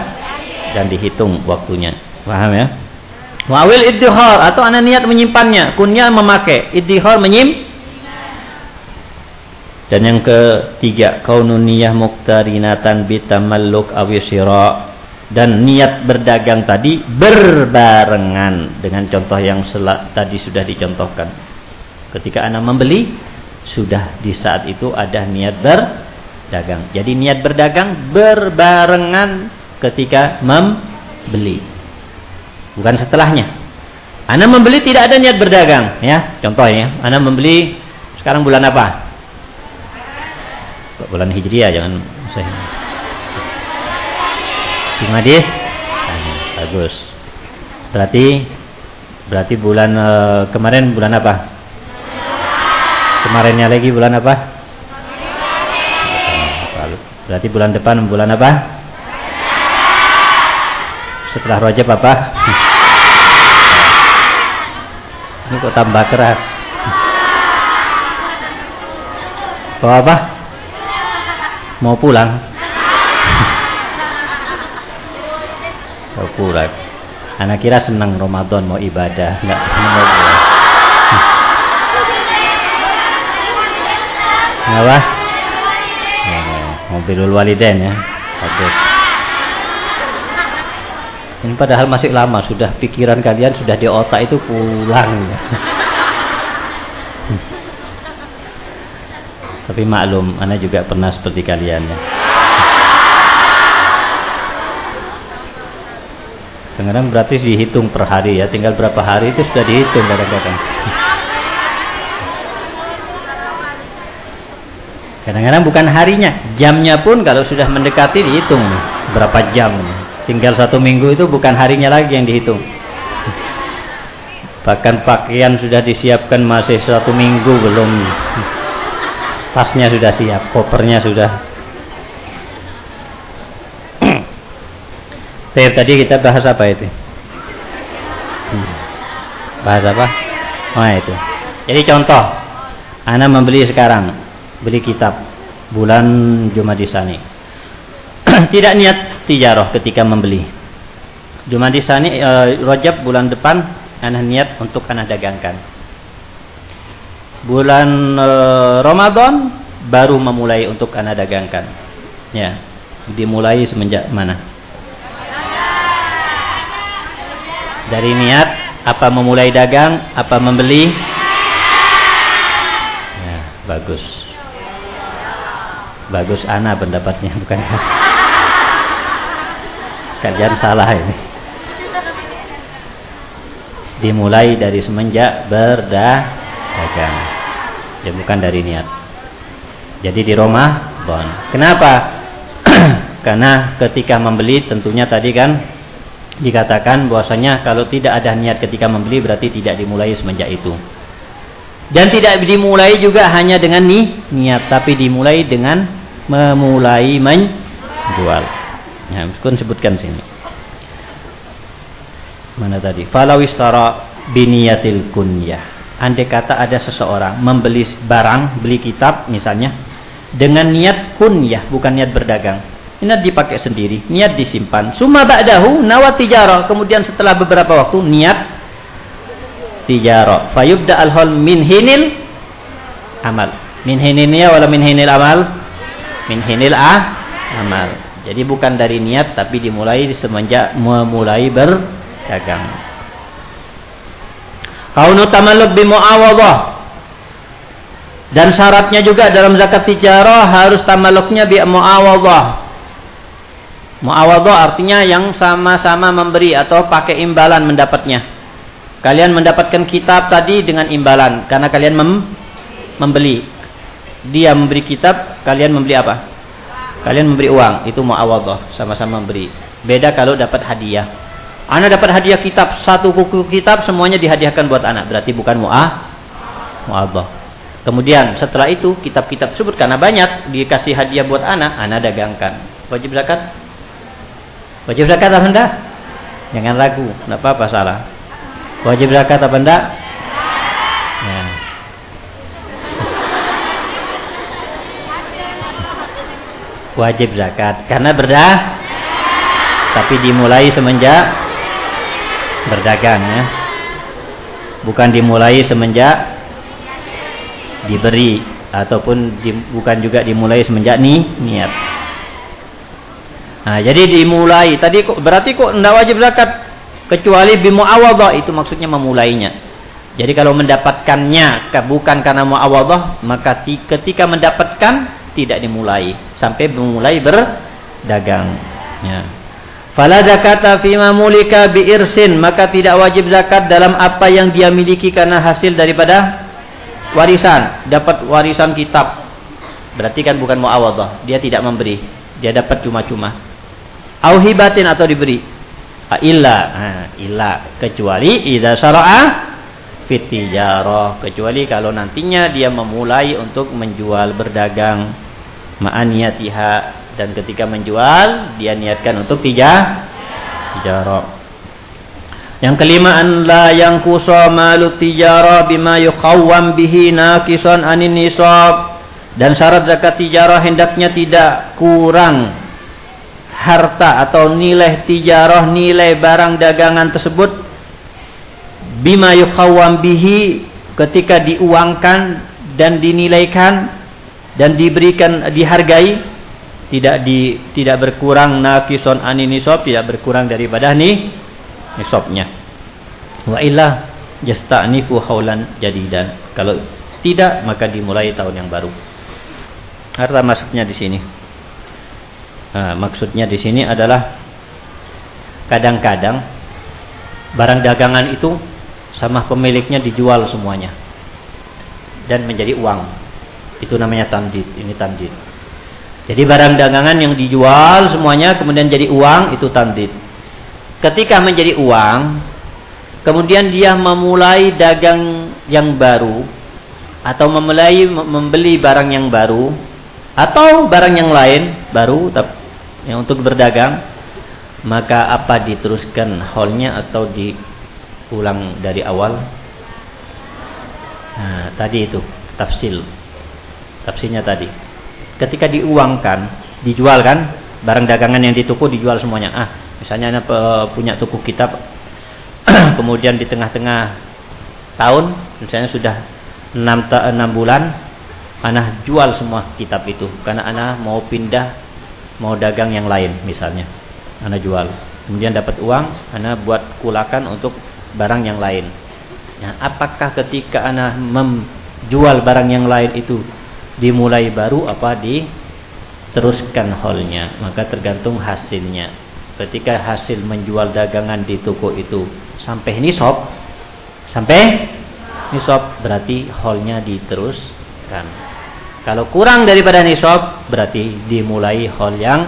dan dihitung waktunya. Paham ya? Wawil iddihar atau anak niat menyimpannya. Kunya memakai. Iddihar menyim dan yang ketiga kaununiyah muktarinatan bitamalluk awisira dan niat berdagang tadi berbarengan dengan contoh yang tadi sudah dicontohkan. Ketika anak membeli, sudah di saat itu ada niat berdagang. Jadi niat berdagang berbarengan ketika membeli. Bukan setelahnya. Anak membeli tidak ada niat berdagang, ya. Contohnya, anak membeli sekarang bulan apa? Bulan Hijriah jangan saya. Jumadis bagus. Berarti berarti bulan e, kemarin bulan apa? Kemarinnya lagi bulan apa? Berarti bulan depan bulan apa? Setelah Rajab apa? Ini kok tambah keras? Mau apa mau pulang [LAUGHS] kurang. Anak kira senang Ramadan mau ibadah, enggak mau Kenapa? [LAUGHS] Ya, mobilul waliden ya. Bagus. Ini padahal masih lama, sudah pikiran kalian sudah di otak itu pulang. [LAUGHS] Tapi maklum, Anda juga pernah seperti kalian ya. Kadang-kadang berarti dihitung per hari ya, tinggal berapa hari itu sudah dihitung kadang-kadang. Kadang-kadang bukan harinya, jamnya pun kalau sudah mendekati dihitung berapa jam. Tinggal satu minggu itu bukan harinya lagi yang dihitung. Bahkan pakaian sudah disiapkan masih satu minggu belum. Tasnya sudah siap, kopernya sudah [CLEARS THROAT] Baik, tadi kita bahas apa itu? Hmm. Bahas apa? Oh itu. Jadi contoh, Anda membeli sekarang, beli kitab bulan Jumadisani. [CLEARS THROAT] Tidak niat tijaroh ketika membeli. Jumadisani e, Rajab bulan depan Anda niat untuk Anda dagangkan. Bulan e, Ramadan baru memulai untuk Anda dagangkan. Ya, dimulai semenjak mana? Dari niat apa memulai dagang, apa membeli? Ya, bagus. Bagus ana pendapatnya bukan. Kalian salah ini. Dimulai dari semenjak berdagang. Ya bukan dari niat. Jadi di Roma, bon. Kenapa? [CLEARS THROAT] Karena ketika membeli tentunya tadi kan dikatakan bahwasanya kalau tidak ada niat ketika membeli berarti tidak dimulai semenjak itu. Dan tidak dimulai juga hanya dengan nih niat, tapi dimulai dengan memulai menjual. Ya, meskipun sebutkan sini. Mana tadi? Falau istara biniyatil kunyah. Andai kata ada seseorang membeli barang, beli kitab misalnya dengan niat kunyah, bukan niat berdagang Niat dipakai sendiri, niat disimpan. Suma ba'dahu nawat tijara. Kemudian setelah beberapa waktu niat tijara. Fayubda al-hol min hinil amal. Min hinilnya wala min hinil amal? Min hinil ah amal. Jadi bukan dari niat tapi dimulai semenjak memulai berdagang. Kaunu tamalluk bi muawadhah. Dan syaratnya juga dalam zakat tijarah harus tamalluknya bi muawadhah Muawadhah artinya yang sama-sama memberi atau pakai imbalan mendapatnya. Kalian mendapatkan kitab tadi dengan imbalan karena kalian mem membeli. Dia memberi kitab, kalian membeli apa? Kalian memberi uang, itu muawadhah, sama-sama memberi. Beda kalau dapat hadiah. Anak dapat hadiah kitab, satu kuku kitab semuanya dihadiahkan buat anak, berarti bukan muah muawadhah. Kemudian setelah itu kitab-kitab tersebut karena banyak dikasih hadiah buat anak, anak dagangkan. Wajib zakat? Wajib zakat apa enggak? Jangan ragu, enggak apa-apa salah. Wajib zakat apa enggak? Ya. Wajib zakat karena berdah tapi dimulai semenjak berdagang ya. Bukan dimulai semenjak diberi ataupun di, bukan juga dimulai semenjak nih niat. Nah, jadi dimulai. Tadi kok berarti kok tidak wajib zakat kecuali bimuawadhah itu maksudnya memulainya. Jadi kalau mendapatkannya bukan karena muawadhah, maka ketika mendapatkan tidak dimulai sampai memulai berdagang. Ya. Fala zakata fi mulika bi irsin, maka tidak wajib zakat dalam apa yang dia miliki karena hasil daripada warisan, dapat warisan kitab. Berarti kan bukan muawadhah, dia tidak memberi, dia dapat cuma-cuma. Auhibatin atau diberi? Illa. Nah, illa. Kecuali idza syara'a fitijarah kecuali kalau nantinya dia memulai untuk menjual berdagang. Ma'aniyatiha dan ketika menjual dia niatkan untuk tijah tijarah yang kelima an la yang kusa malu tijarah bima yuqawwam bihi naqisan anin nisab. Dan syarat zakat tijarah hendaknya tidak kurang harta atau nilai tijarah, nilai barang dagangan tersebut bima yuqawwam bihi ketika diuangkan dan dinilaikan dan diberikan dihargai tidak di tidak berkurang nakison aninisab tidak berkurang daripada nih nisabnya. Wa illa yasta'nifu haulan jadidan. Kalau tidak maka dimulai tahun yang baru. Harta maksudnya di sini. Nah, maksudnya di sini adalah kadang-kadang barang dagangan itu sama pemiliknya dijual semuanya dan menjadi uang. Itu namanya tandid. Ini tandid. Jadi barang dagangan yang dijual semuanya kemudian jadi uang itu tandid. Ketika menjadi uang, kemudian dia memulai dagang yang baru atau memulai membeli barang yang baru atau barang yang lain baru yang untuk berdagang, maka apa diteruskan holnya atau diulang dari awal? Nah, tadi itu tafsil. Tafsirnya tadi ketika diuangkan, dijual kan, barang dagangan yang di toko dijual semuanya. Ah, misalnya anda punya toko kitab, [CLEARS THROAT] kemudian di tengah-tengah tahun, misalnya sudah 6, 6 bulan, anak jual semua kitab itu. Karena anak mau pindah, mau dagang yang lain misalnya. Anak jual. Kemudian dapat uang, anak buat kulakan untuk barang yang lain. Nah, apakah ketika anak menjual barang yang lain itu dimulai baru apa diteruskan holnya. Maka tergantung hasilnya. Ketika hasil menjual dagangan di toko itu sampai nisab sampai nisab berarti holnya diteruskan. Kalau kurang daripada nisab berarti dimulai hol yang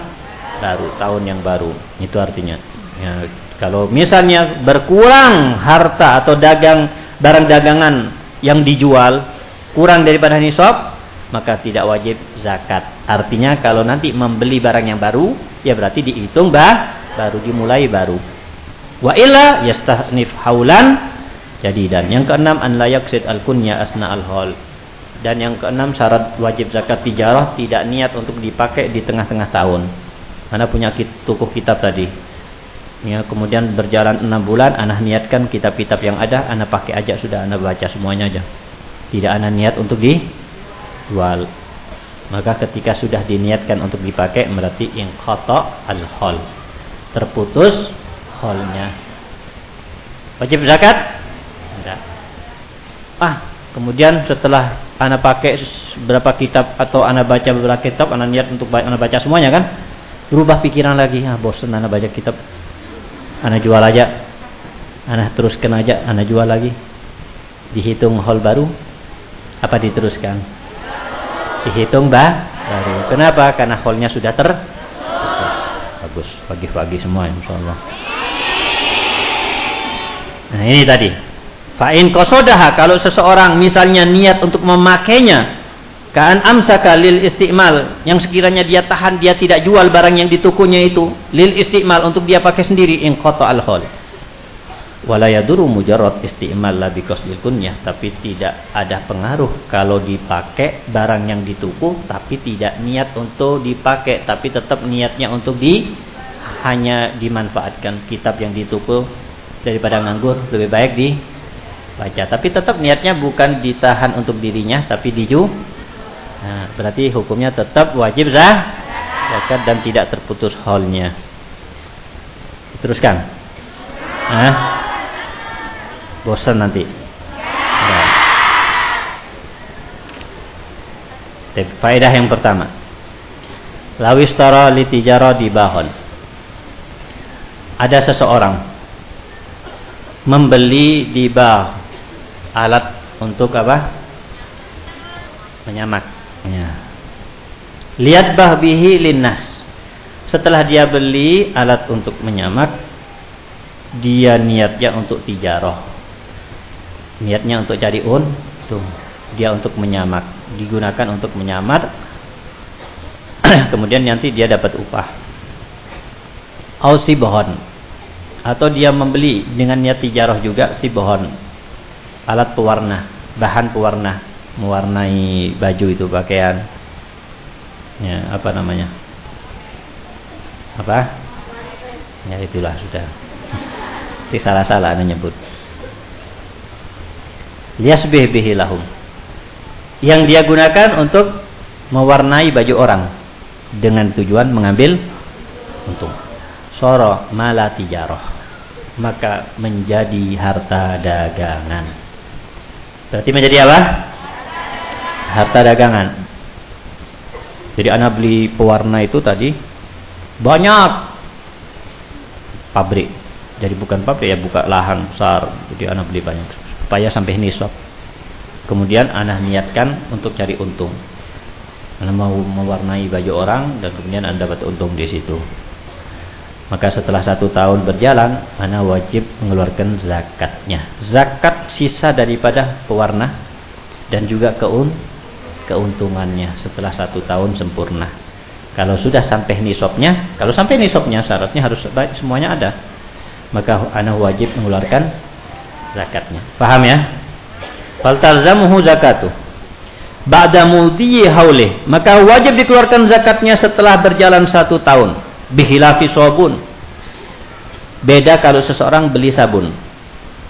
baru tahun yang baru. Itu artinya. Ya, kalau misalnya berkurang harta atau dagang barang dagangan yang dijual kurang daripada nisab maka tidak wajib zakat. Artinya kalau nanti membeli barang yang baru, ya berarti dihitung bah, baru dimulai baru. Wa illa yastahnif haulan jadi dan yang keenam an la yaksid al kunya asna al hol. Dan yang keenam syarat wajib zakat tijarah tidak niat untuk dipakai di tengah-tengah tahun. Anda punya toko kitab tadi. Ya, kemudian berjalan enam bulan, anak niatkan kitab-kitab yang ada, anak pakai aja sudah, anak baca semuanya aja. Tidak anak niat untuk di jual maka ketika sudah diniatkan untuk dipakai berarti inqata al-hol. Terputus holnya. Wajib zakat? Tidak. Ah kemudian setelah anak pakai berapa kitab atau anak baca beberapa kitab anak niat untuk anak baca semuanya kan? Berubah pikiran lagi. Ah bosan anak baca kitab. Anak jual aja. Anak teruskan aja anak jual lagi. Dihitung hol baru apa diteruskan dihitung bah baru. Kenapa? Karena holnya sudah ter bagus pagi-pagi semua insya Allah. Nah ini tadi. Fa'in kosodah kalau seseorang misalnya niat untuk memakainya Kaan amsaka lil istimal yang sekiranya dia tahan dia tidak jual barang yang di tokonya itu lil istimal untuk dia pakai sendiri in al hol wala yaduru mujarrad isti'mal la biqasdil kunyah. Tapi tidak ada pengaruh kalau dipakai barang yang dituku tapi tidak niat untuk dipakai tapi tetap niatnya untuk di hanya dimanfaatkan kitab yang dituku daripada nganggur lebih baik dibaca. Tapi tetap niatnya bukan ditahan untuk dirinya tapi diju. Nah, berarti hukumnya tetap wajib zah zakat dan tidak terputus holnya teruskan. Nah bosan nanti. Ya. Faedah yang pertama. Lawistara litijara di bahon. Ada seseorang membeli di bah alat untuk apa? Menyamak. Ya. Lihat bah bihi linnas. Setelah dia beli alat untuk menyamak, dia niatnya untuk tijarah niatnya untuk cari untung. Dia untuk menyamak. Digunakan untuk menyamar. [CLEARS THROAT] Kemudian nanti dia dapat upah. Au bohon. Atau dia membeli dengan niat tijarah juga si bohon. Alat pewarna. Bahan pewarna. Mewarnai baju itu pakaian. Ya apa namanya? Apa? Ya itulah sudah. Si salah-salah nyebut Yasbih bihi lahum. Yang dia gunakan untuk mewarnai baju orang dengan tujuan mengambil untung. Soro mala tijarah. maka menjadi harta dagangan. Berarti menjadi apa? Harta dagangan. Jadi anak beli pewarna itu tadi banyak pabrik. Jadi bukan pabrik ya buka lahan besar. Jadi anak beli banyak supaya sampai nisab. Kemudian anak niatkan untuk cari untung. Anak mau mewarnai baju orang dan kemudian anda dapat untung di situ. Maka setelah satu tahun berjalan, ana wajib mengeluarkan zakatnya. Zakat sisa daripada pewarna dan juga keun keuntungannya setelah satu tahun sempurna. Kalau sudah sampai nisabnya, kalau sampai nisabnya syaratnya harus baik semuanya ada. Maka ana wajib mengeluarkan zakatnya. Paham ya? Fal talzamuhu zakatu. Ba'da mudhiyi haulih, maka wajib dikeluarkan zakatnya setelah berjalan satu tahun bihilafi sobun. Beda kalau seseorang beli sabun.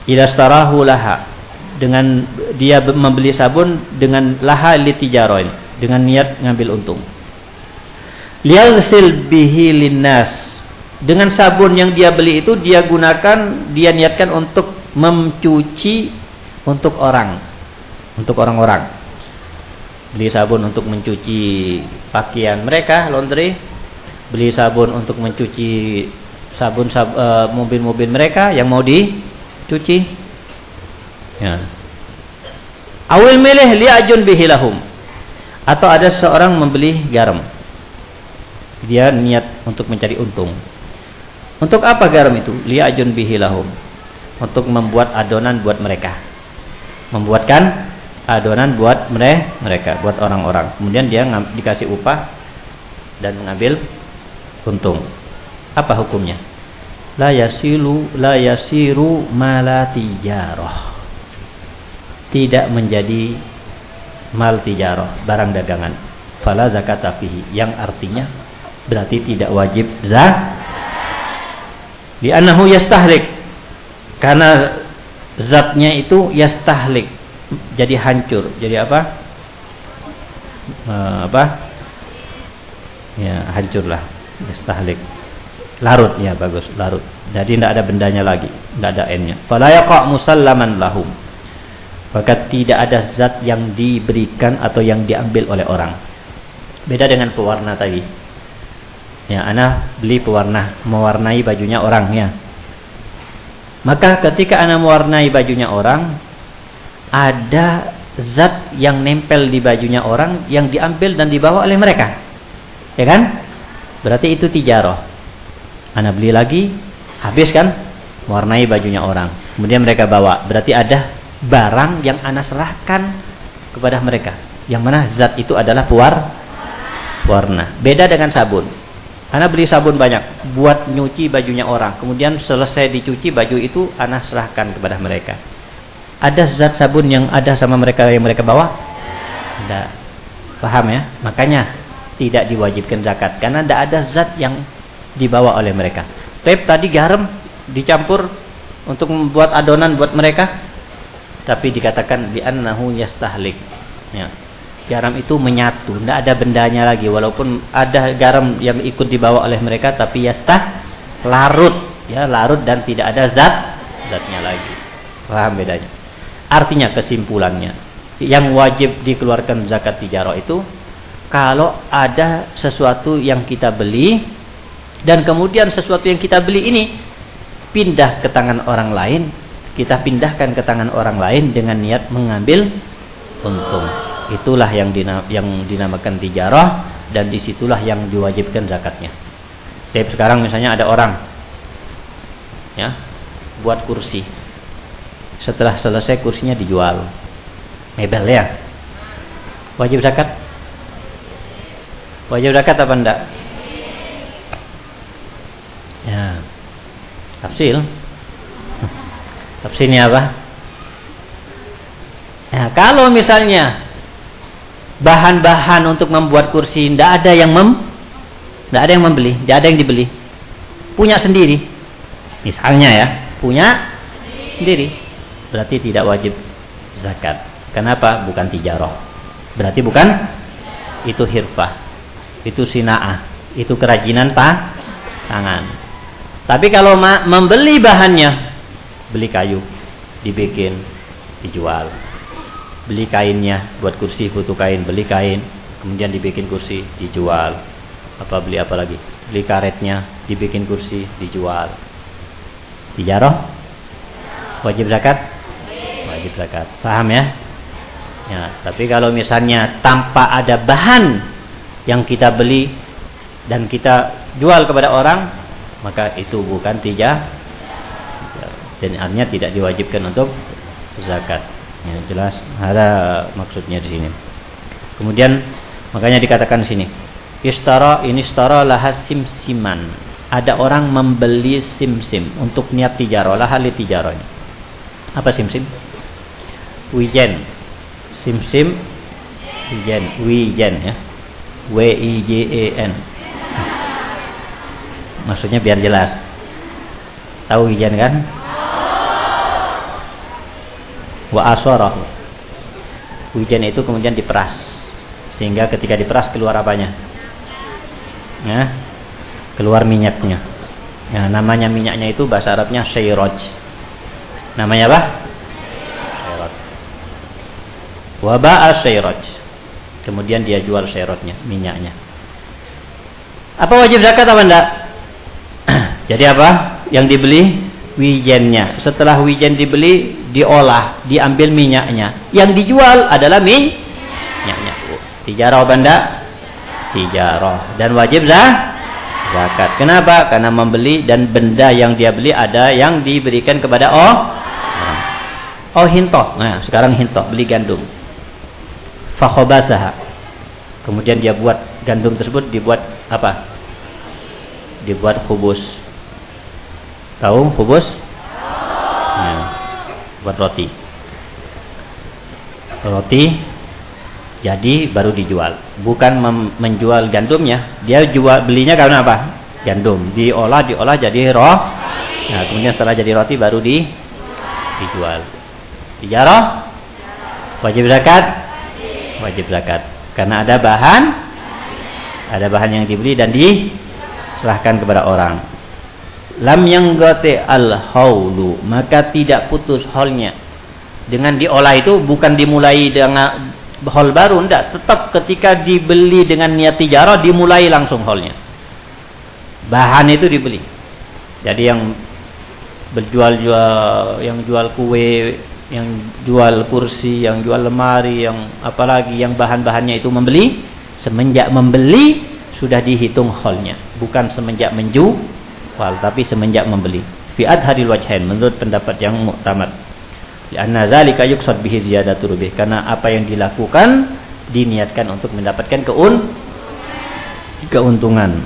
Ila starahu laha. Dengan dia membeli sabun dengan laha litijaroin. Dengan niat ngambil untung. Liyaghsil bihi linnas. Dengan sabun yang dia beli itu dia gunakan, dia niatkan untuk mencuci untuk orang. Untuk orang-orang. Beli sabun untuk mencuci pakaian mereka, laundry beli sabun untuk mencuci sabun sab, uh, mobil-mobil mereka yang mau dicuci. Ya. Awil milih li'ajun bihilahum. Atau ada seorang membeli garam. Dia niat untuk mencari untung. Untuk apa garam itu? Li'ajun bihilahum. Untuk membuat adonan buat mereka. Membuatkan adonan buat mereka, buat orang-orang. Kemudian dia dikasih upah dan mengambil untung. Apa hukumnya? La yasilu la yasiru mala tijarah. Tidak menjadi mal tijarah, barang dagangan. Fala zakat fihi, yang artinya berarti tidak wajib zakat. Li'annahu yastahlik. Karena zatnya itu yastahlik. Jadi hancur. Jadi apa? Uh, apa? Ya, hancurlah Yastahlik. Larut ya bagus, larut. Jadi tidak ada bendanya lagi, tidak ada n-nya. Yaqa musallaman lahum. Maka tidak ada zat yang diberikan atau yang diambil oleh orang. Beda dengan pewarna tadi. Ya, ana beli pewarna, mewarnai bajunya orang ya. Maka ketika ana mewarnai bajunya orang, ada zat yang nempel di bajunya orang yang diambil dan dibawa oleh mereka. Ya kan? Berarti itu tijaroh. Anak beli lagi, habis kan? Mewarnai bajunya orang. Kemudian mereka bawa. Berarti ada barang yang anak serahkan kepada mereka. Yang mana zat itu adalah puar, warna. Beda dengan sabun. Anak beli sabun banyak buat nyuci bajunya orang. Kemudian selesai dicuci baju itu anak serahkan kepada mereka. Ada zat sabun yang ada sama mereka yang mereka bawa? Ada. Paham ya? Makanya tidak diwajibkan zakat karena tidak ada zat yang dibawa oleh mereka. Tapi tadi garam dicampur untuk membuat adonan buat mereka tapi dikatakan bi annahu yastahlik. Ya. Garam itu menyatu, tidak ada bendanya lagi walaupun ada garam yang ikut dibawa oleh mereka tapi yastah larut ya, larut dan tidak ada zat zatnya lagi. Paham bedanya? Artinya kesimpulannya yang wajib dikeluarkan zakat tijarah itu kalau ada sesuatu yang kita beli dan kemudian sesuatu yang kita beli ini pindah ke tangan orang lain, kita pindahkan ke tangan orang lain dengan niat mengambil untung. Itulah yang dinam yang dinamakan tijarah dan di situlah yang diwajibkan zakatnya. Jadi sekarang misalnya ada orang ya buat kursi. Setelah selesai kursinya dijual. Mebel ya. Wajib zakat? Wajib zakat apa enggak? Ya. Tafsil. Tafsirnya apa? Ya, kalau misalnya bahan-bahan untuk membuat kursi tidak ada yang mem tidak ada yang membeli, tidak ada yang dibeli. Punya sendiri. Misalnya ya, punya sendiri. Berarti tidak wajib zakat. Kenapa? Bukan tijarah. Berarti bukan itu hirfah itu sina'ah itu kerajinan pa tangan Tapi kalau membeli bahannya, beli kayu, dibikin, dijual. Beli kainnya, buat kursi butuh kain, beli kain, kemudian dibikin kursi, dijual. Apa beli apa lagi? Beli karetnya, dibikin kursi, dijual. Tijaroh? Wajib zakat? Wajib zakat. Paham ya? Ya, tapi kalau misalnya tanpa ada bahan yang kita beli dan kita jual kepada orang, maka itu bukan tiga dan artinya tidak diwajibkan untuk zakat. Ya, jelas ada maksudnya di sini. Kemudian makanya dikatakan di sini, istara ini istara laha simsiman. Ada orang membeli simsim untuk niat tijarah, laha li tijarahnya. Apa simsim? Wijen. Simsim wijen, wijen ya. W I J E N Maksudnya biar jelas. Tahu wijan kan? Wa asoroh. Wijan itu kemudian diperas. Sehingga ketika diperas keluar apanya? Ya, keluar minyaknya. Ya, namanya minyaknya itu bahasa Arabnya syairoj. Namanya apa? Syairoj. Waba'a syairoj. Kemudian dia jual syairojnya, minyaknya. Apa wajib zakat apa enggak? [CLEARS THROAT] Jadi apa? Yang dibeli wijennya. Setelah wijen dibeli, diolah, diambil minyaknya. Yang dijual adalah minyaknya. Tijarah benda? Tijarah. Dan wajib zah? zakat. Kenapa? Karena membeli dan benda yang dia beli ada yang diberikan kepada oh Oh hinto. Nah, sekarang hinto beli gandum. Fakhobasaha. Kemudian dia buat gandum tersebut dibuat apa? Dibuat kubus Tahu hubus? Buat roti. Roti jadi baru dijual. Bukan menjual gandumnya. Dia jual belinya karena apa? Gandum. Diolah, diolah jadi roh. Nah, kemudian setelah jadi roti baru di dijual. Tijarah? Wajib zakat? Wajib zakat. Karena ada bahan ada bahan yang dibeli dan diserahkan kepada orang lam yang gote al haulu maka tidak putus holnya dengan diolah itu bukan dimulai dengan hol baru ndak tetap ketika dibeli dengan niat tijarah dimulai langsung holnya bahan itu dibeli. Jadi yang berjual jual yang jual kue yang jual kursi yang jual lemari yang apalagi yang bahan-bahannya itu membeli semenjak membeli sudah dihitung holnya bukan semenjak menju wal tapi semenjak membeli. Fi adharil wajhain menurut pendapat yang muktamad. Anna zalika yuqsad bihi ziyadatu rubih karena apa yang dilakukan diniatkan untuk mendapatkan keun keuntungan.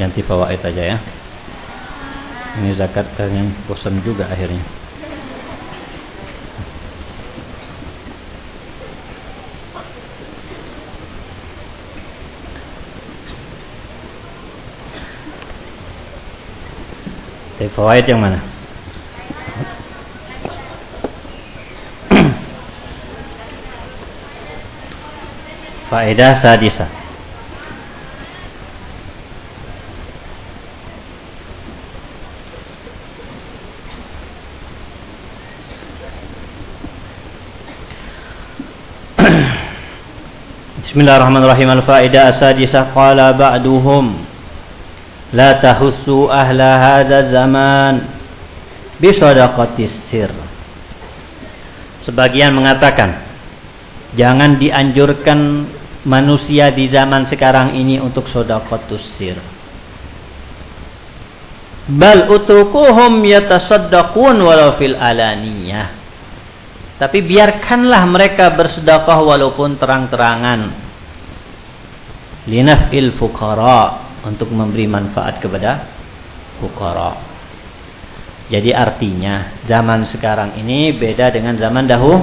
Ganti fawaid aja ya. Ini zakat yang bosan juga akhirnya Tapi fawaid yang mana? [CLEARS THROAT] Faedah sadisa. [CLEARS THROAT] Bismillahirrahmanirrahim. Al-faedah sadisa qala ba'duhum لا تهسوا ahla هذا zaman بصدقة السر. Sebagian mengatakan jangan dianjurkan manusia di zaman sekarang ini untuk sedekahus sir. Bal utrukuhum yatasaddaqun walau fil alaniyah. Tapi biarkanlah mereka bersedekah walaupun terang-terangan. Linaf'il fuqara untuk memberi manfaat kepada fukara. Jadi artinya zaman sekarang ini beda dengan zaman dahulu.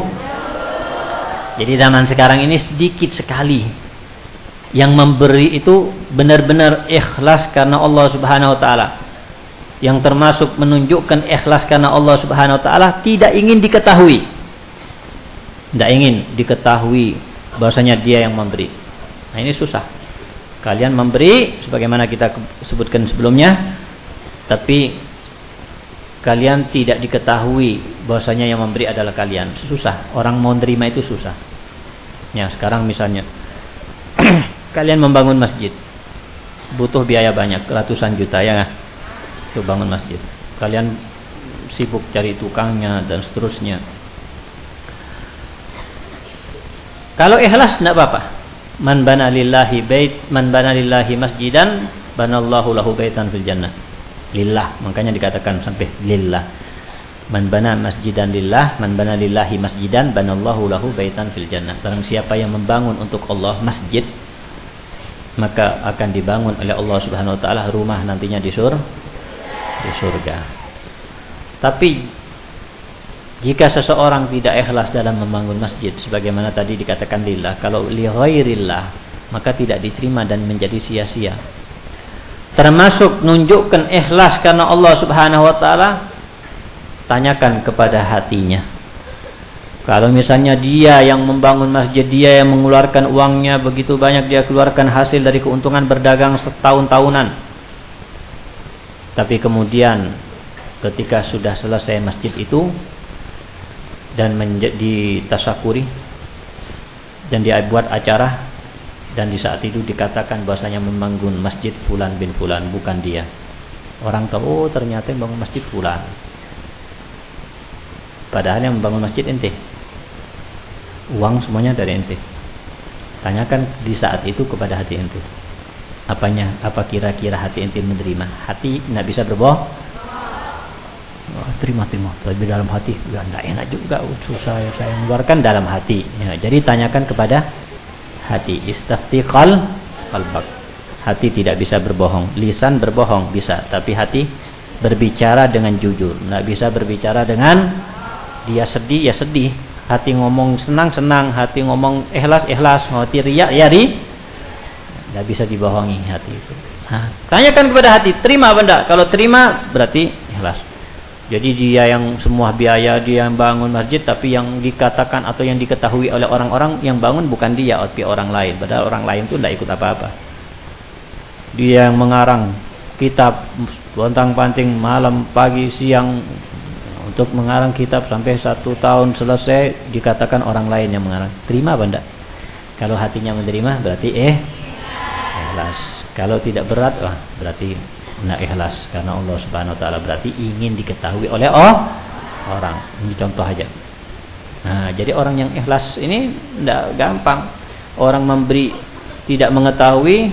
Jadi zaman sekarang ini sedikit sekali yang memberi itu benar-benar ikhlas karena Allah Subhanahu wa taala. Yang termasuk menunjukkan ikhlas karena Allah Subhanahu wa taala tidak ingin diketahui. Tidak ingin diketahui bahwasanya dia yang memberi. Nah ini susah. Kalian memberi sebagaimana kita sebutkan sebelumnya, tapi kalian tidak diketahui bahwasanya yang memberi adalah kalian. Susah. Orang mau menerima itu susah. Ya, sekarang misalnya [CLEARS THROAT] kalian membangun masjid. Butuh biaya banyak, ratusan juta ya nggak? Bangun masjid. Kalian sibuk cari tukangnya dan seterusnya. Kalau ikhlas tidak apa-apa. Man bana lillahi bait, man bana lillahi masjidan, banallahu lahu baitan fil jannah. Lillah, makanya dikatakan sampai lillah. Man bana masjidan lillah, man bana lillahi masjidan, banallahu lahu baitan fil jannah. Barang siapa yang membangun untuk Allah masjid, maka akan dibangun oleh Allah Subhanahu wa taala rumah nantinya di sur di surga. Tapi jika seseorang tidak ikhlas dalam membangun masjid sebagaimana tadi dikatakan lillah, kalau li maka tidak diterima dan menjadi sia-sia. Termasuk nunjukkan ikhlas karena Allah Subhanahu wa taala tanyakan kepada hatinya. Kalau misalnya dia yang membangun masjid, dia yang mengeluarkan uangnya begitu banyak dia keluarkan hasil dari keuntungan berdagang setahun-tahunan. Tapi kemudian ketika sudah selesai masjid itu dan menjadi tasakuri dan dia buat acara dan di saat itu dikatakan bahasanya membangun masjid fulan bin fulan bukan dia. Orang tahu oh ternyata membangun masjid fulan. Padahal yang membangun masjid ente. Uang semuanya dari ente. Tanyakan di saat itu kepada hati ente. Apanya apa kira-kira hati ente menerima? Hati tidak bisa berbohong terima terima tapi dalam hati ya tidak enak juga. Susah ya saya mengeluarkan dalam hati. Ya, jadi tanyakan kepada hati. Istaftiqal qalbak. Hati tidak bisa berbohong. Lisan berbohong bisa. Tapi hati berbicara dengan jujur. Tidak bisa berbicara dengan dia sedih ya sedih. Hati ngomong senang senang hati ngomong ikhlas ikhlas hati riak ya ri. Tidak bisa dibohongi hati itu. Nah, tanyakan kepada hati terima benda kalau terima berarti ikhlas jadi dia yang semua biaya dia yang bangun masjid tapi yang dikatakan atau yang diketahui oleh orang-orang yang bangun bukan dia tapi orang lain. Padahal orang lain itu tidak ikut apa-apa. Dia yang mengarang kitab bontang panting malam pagi siang untuk mengarang kitab sampai satu tahun selesai dikatakan orang lain yang mengarang. Terima benda. Kalau hatinya menerima berarti eh ikhlas. Kalau tidak berat wah berarti Nah ikhlas karena Allah Subhanahu wa taala berarti ingin diketahui oleh oh, orang. Ini contoh aja. Nah, jadi orang yang ikhlas ini tidak gampang. Orang memberi tidak mengetahui,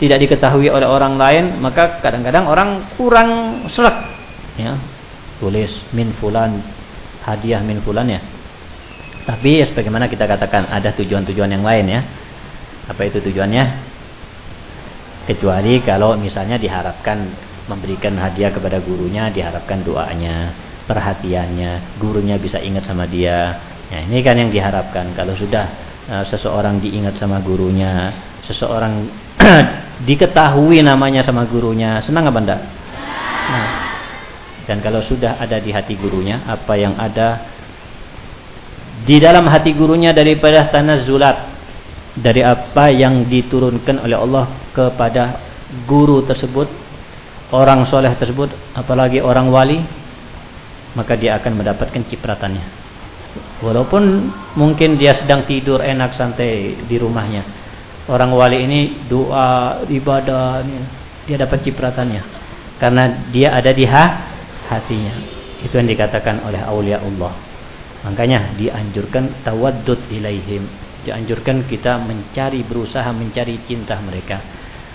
tidak diketahui oleh orang lain, maka kadang-kadang orang kurang selek. Ya. Tulis min fulan hadiah min fulan ya. Tapi ya, sebagaimana kita katakan ada tujuan-tujuan yang lain ya. Apa itu tujuannya? Kecuali kalau misalnya diharapkan memberikan hadiah kepada gurunya diharapkan doanya perhatiannya gurunya bisa ingat sama dia. Nah ini kan yang diharapkan. Kalau sudah uh, seseorang diingat sama gurunya seseorang [CLEARS THROAT] diketahui namanya sama gurunya senang apa enggak? Nah, dan kalau sudah ada di hati gurunya apa yang ada di dalam hati gurunya daripada tanah zulat dari apa yang diturunkan oleh Allah kepada guru tersebut, orang soleh tersebut, apalagi orang wali, maka dia akan mendapatkan cipratannya. Walaupun mungkin dia sedang tidur enak santai di rumahnya. Orang wali ini doa, ibadah, dia dapat cipratannya. Karena dia ada di ha hatinya. Itu yang dikatakan oleh aulia Allah. Makanya dianjurkan tawaddud ilaihim dianjurkan kita mencari berusaha mencari cinta mereka.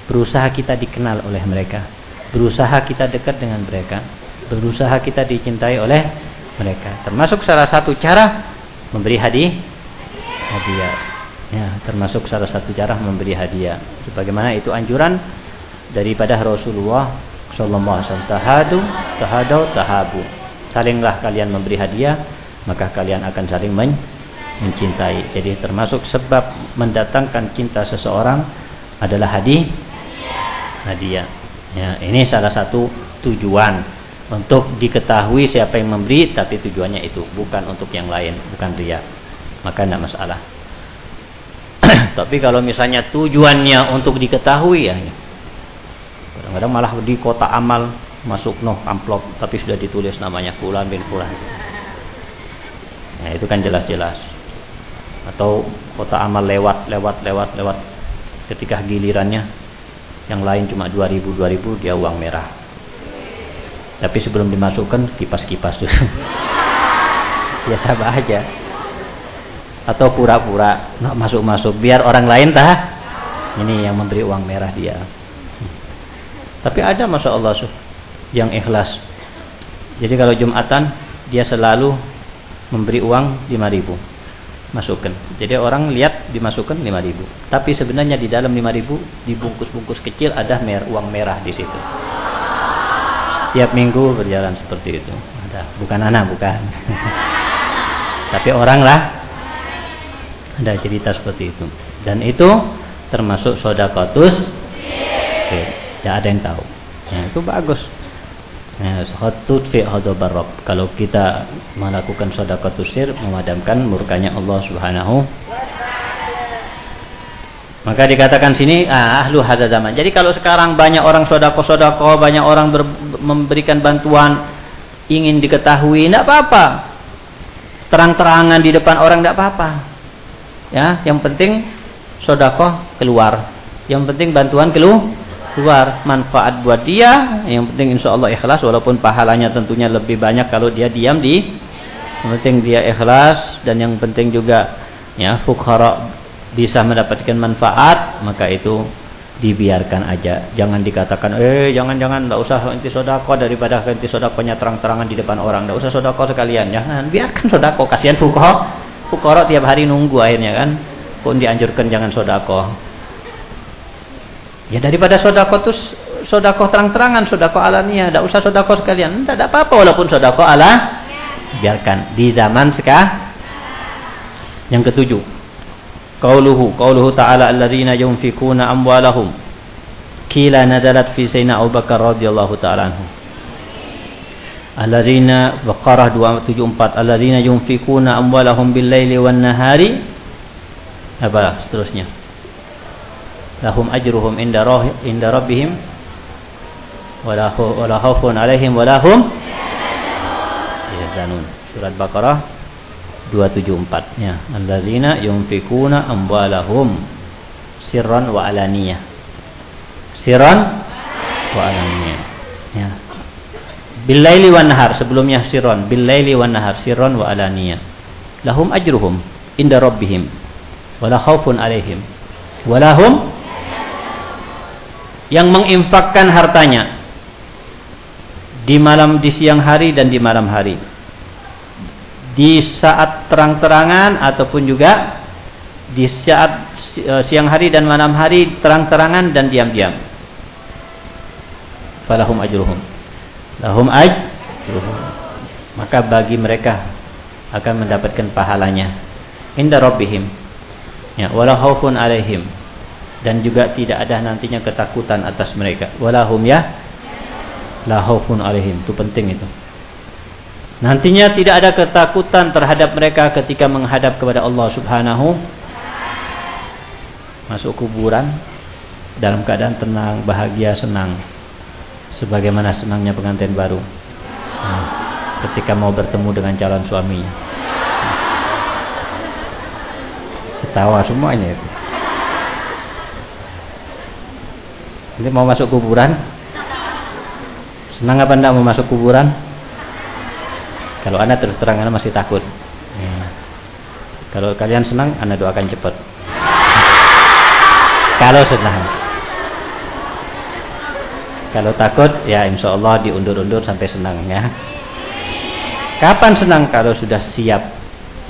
Berusaha kita dikenal oleh mereka. Berusaha kita dekat dengan mereka. Berusaha kita dicintai oleh mereka. Termasuk salah satu cara memberi hadiah. Hadiah. Ya termasuk salah satu cara memberi hadiah. Sebagaimana itu anjuran daripada Rasulullah sallallahu alaihi wasallam. Tahadu tahadau tahabu. Salinglah kalian memberi hadiah maka kalian akan saling mencintai. Jadi termasuk sebab mendatangkan cinta seseorang adalah hadiah. Hadiah. Ya, ini salah satu tujuan untuk diketahui siapa yang memberi tapi tujuannya itu bukan untuk yang lain, bukan ria. Maka tidak masalah. [CLEARS THROAT] Tapi kalau misalnya tujuannya untuk diketahui ya. Kadang-kadang malah di kota amal masuk noh amplop tapi sudah ditulis namanya Fulan bin Fulan. Nah, itu kan jelas-jelas. Atau kota amal lewat lewat lewat lewat. Ketika gilirannya yang lain cuma 2000 2000 dia uang merah. Tapi sebelum dimasukkan kipas-kipas dulu. [LAUGHS] Biasa aja atau pura-pura nak masuk-masuk biar orang lain tah. Ini yang memberi uang merah dia. Tapi ada masa Allah yang ikhlas. Jadi kalau Jumatan dia selalu memberi uang 5000 masukkan jadi orang lihat dimasukkan 5000 tapi sebenarnya di dalam 5000 dibungkus-bungkus kecil ada mer uang merah di situ setiap minggu berjalan seperti itu ada bukan anak bukan [LAUGHS] tapi orang lah ada cerita seperti itu. Dan itu termasuk sodakotus. Tidak ada yang tahu. Ya, itu bagus. Ya, fi Kalau kita melakukan sodakotus sir, memadamkan murkanya Allah Subhanahu maka dikatakan sini ah, ahlu hada zaman. Jadi kalau sekarang banyak orang sodako sodako, banyak orang ber, memberikan bantuan, ingin diketahui, tidak apa-apa. Terang-terangan di depan orang tidak apa-apa. Ya, yang penting sodakoh keluar. Yang penting bantuan keluar, manfaat buat dia. Yang penting insya Allah ikhlas, walaupun pahalanya tentunya lebih banyak kalau dia diam di. Yang penting dia ikhlas dan yang penting juga ya fukhara bisa mendapatkan manfaat, maka itu dibiarkan aja. Jangan dikatakan, eh jangan-jangan, tidak usah inti sodako daripada inti sodakonya terang-terangan di depan orang. Tidak usah sodako sekalian, jangan. Biarkan sodako, kasihan fukhara Fukara tiap hari nunggu akhirnya kan. Pun dianjurkan jangan sodako. Ya daripada sodako sodako terang-terangan, sodako alania. Tidak usah sodako sekalian. Tidak apa-apa walaupun sodako ala. Biarkan. Di zaman sekarang. Yang ketujuh. Qauluhu. Qauluhu ta'ala alladzina yunfikuna amwalahum. Kila nazalat fi Sayyidina Abu Bakar radhiyallahu ta'ala anhu. Alladzina Baqarah 274 Alladzina yunfikuna amwalahum bil laili wan nahari apa seterusnya lahum ajruhum inda roh, inda rabbihim wala khaufun alaihim wala hum yahzanun surat Baqarah 274 ya alladzina yunfikuna amwalahum sirran wa alaniyah. Sirran wa alaniyah. Ya. Billaili wan nahar sebelumnya sirron billaili wan nahar sirron wa alaniya. Lahum ajruhum inda rabbihim wala khaufun alaihim wala hum yang menginfakkan hartanya di malam di siang hari dan di malam hari. Di saat terang-terangan ataupun juga di saat eh, siang hari dan malam hari terang-terangan dan diam-diam. Falahum ajruhum. Lahum aj maka bagi mereka akan mendapatkan pahalanya. Inda rabbihim. Ya wala khaufun alaihim dan juga tidak ada nantinya ketakutan atas mereka. Walahum ya? La alaihim. Itu penting itu. Nantinya tidak ada ketakutan terhadap mereka ketika menghadap kepada Allah Subhanahu masuk kuburan dalam keadaan tenang bahagia senang. Sebagaimana senangnya pengantin baru. Nah, ketika mau bertemu dengan calon suaminya. Ketawa semuanya itu ini mau masuk kuburan senang apa enggak mau masuk kuburan kalau anda terus terang anda masih takut ya. kalau kalian senang anda doakan cepat kalau senang kalau takut ya insya Allah diundur-undur sampai senang ya. Kapan senang kalau sudah siap?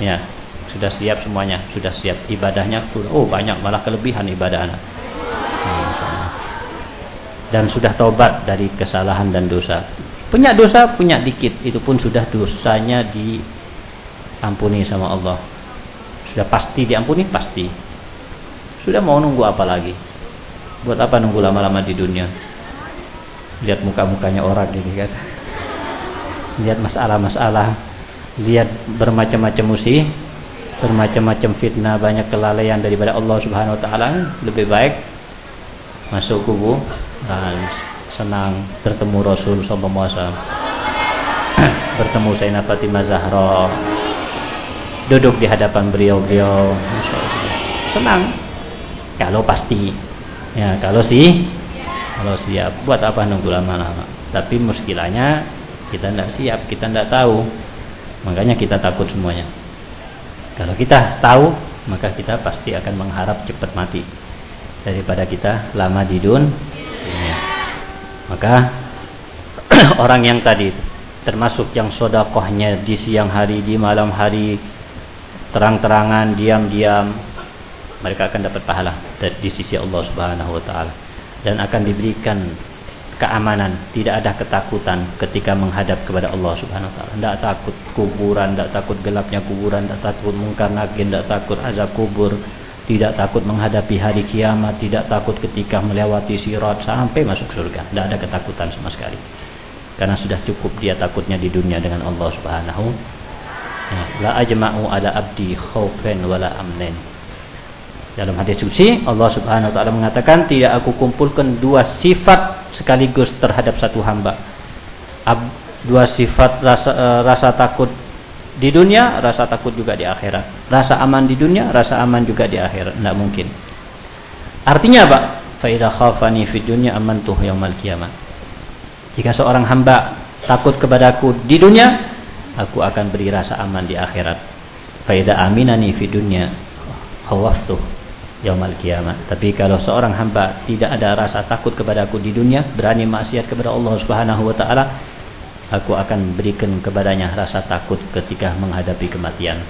Ya, sudah siap semuanya, sudah siap ibadahnya. Oh banyak malah kelebihan ibadah anak. Dan sudah tobat dari kesalahan dan dosa. Punya dosa punya dikit, itu pun sudah dosanya diampuni sama Allah. Sudah pasti diampuni pasti. Sudah mau nunggu apa lagi? Buat apa nunggu lama-lama di dunia? lihat muka-mukanya orang ini kan lihat masalah-masalah lihat bermacam-macam musibah bermacam-macam fitnah, banyak kelalaian daripada Allah Subhanahu wa taala, lebih baik masuk kubur dan senang bertemu Rasul sallallahu alaihi [CLEARS THROAT] bertemu Sayyidina Fatimah Zahra. Duduk di hadapan beliau-beliau. Senang. Kalau pasti. Ya, kalau sih kalau siap buat apa nunggu lama-lama tapi muskilanya kita tidak siap kita tidak tahu makanya kita takut semuanya kalau kita tahu, maka kita pasti akan mengharap cepat mati daripada kita lama di dunia. Maka [CLEARS THROAT] orang yang tadi termasuk yang sodakohnya di siang hari, di malam hari, terang-terangan, diam-diam, mereka akan dapat pahala di sisi Allah Subhanahu Wa Taala dan akan diberikan keamanan, tidak ada ketakutan ketika menghadap kepada Allah Subhanahu wa taala. Tidak takut kuburan, tidak takut gelapnya kuburan, tidak takut mungkar nakir, tidak takut azab kubur, tidak takut menghadapi hari kiamat, tidak takut ketika melewati sirat sampai masuk surga. Tidak ada ketakutan sama sekali. Karena sudah cukup dia takutnya di dunia dengan Allah Subhanahu ya, La ajma'u ala abdi khaufan wala amnen. Dalam hadis suci Allah Subhanahu wa taala mengatakan tidak aku kumpulkan dua sifat sekaligus terhadap satu hamba. Ab, dua sifat rasa, uh, rasa takut di dunia, rasa takut juga di akhirat. Rasa aman di dunia, rasa aman juga di akhirat. Tidak mungkin. Artinya apa? Faidah khafani fi dunya amantuh yaumal kiamat. Jika seorang hamba takut kepadaku di dunia, aku akan beri rasa aman di akhirat. Faidah aminani fi dunya khawaftuh yaumal kiamat. Tapi kalau seorang hamba tidak ada rasa takut kepada aku di dunia, berani maksiat kepada Allah Subhanahu wa taala, aku akan berikan kepadanya rasa takut ketika menghadapi kematian.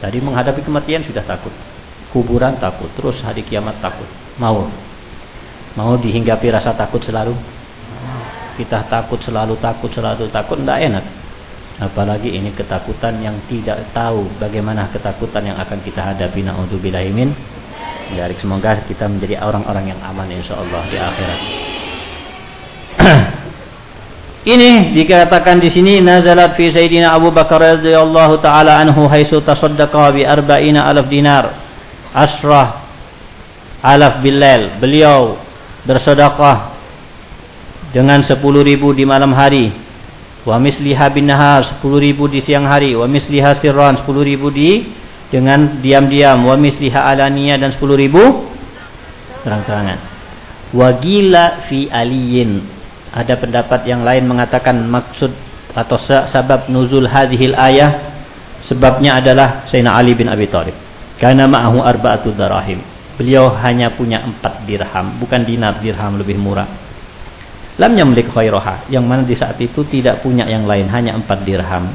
Tadi menghadapi kematian sudah takut. Kuburan takut, terus hari kiamat takut. Mau mau dihinggapi rasa takut selalu. Kita takut selalu takut selalu takut tidak enak. Apalagi ini ketakutan yang tidak tahu bagaimana ketakutan yang akan kita hadapi. Nauzubillahimin dari semoga kita menjadi orang-orang yang aman insyaallah di akhirat. [CLEARS THROAT] Ini dikatakan di sini nazalat fi Sayyidina Abu Bakar radhiyallahu taala anhu haitsu tasaddaqa bi arba'ina alaf dinar asrah alaf bilal beliau bersedekah dengan 10 ribu di malam hari wa misliha bin nahar 10 ribu di siang hari wa misliha sirran 10 ribu di dengan diam-diam wa misliha alaniya dan 10 ribu terang-terangan. Wa gila fi aliyin ada pendapat yang lain mengatakan maksud atau sebab nuzul hadhil ayah sebabnya adalah Sayyidina Ali bin Abi Thalib. Karena ma'ahu arba'atu darahim. Beliau hanya punya empat dirham bukan dinar dirham lebih murah. Lam yamlik khairaha. Yang mana di saat itu tidak punya yang lain hanya empat dirham.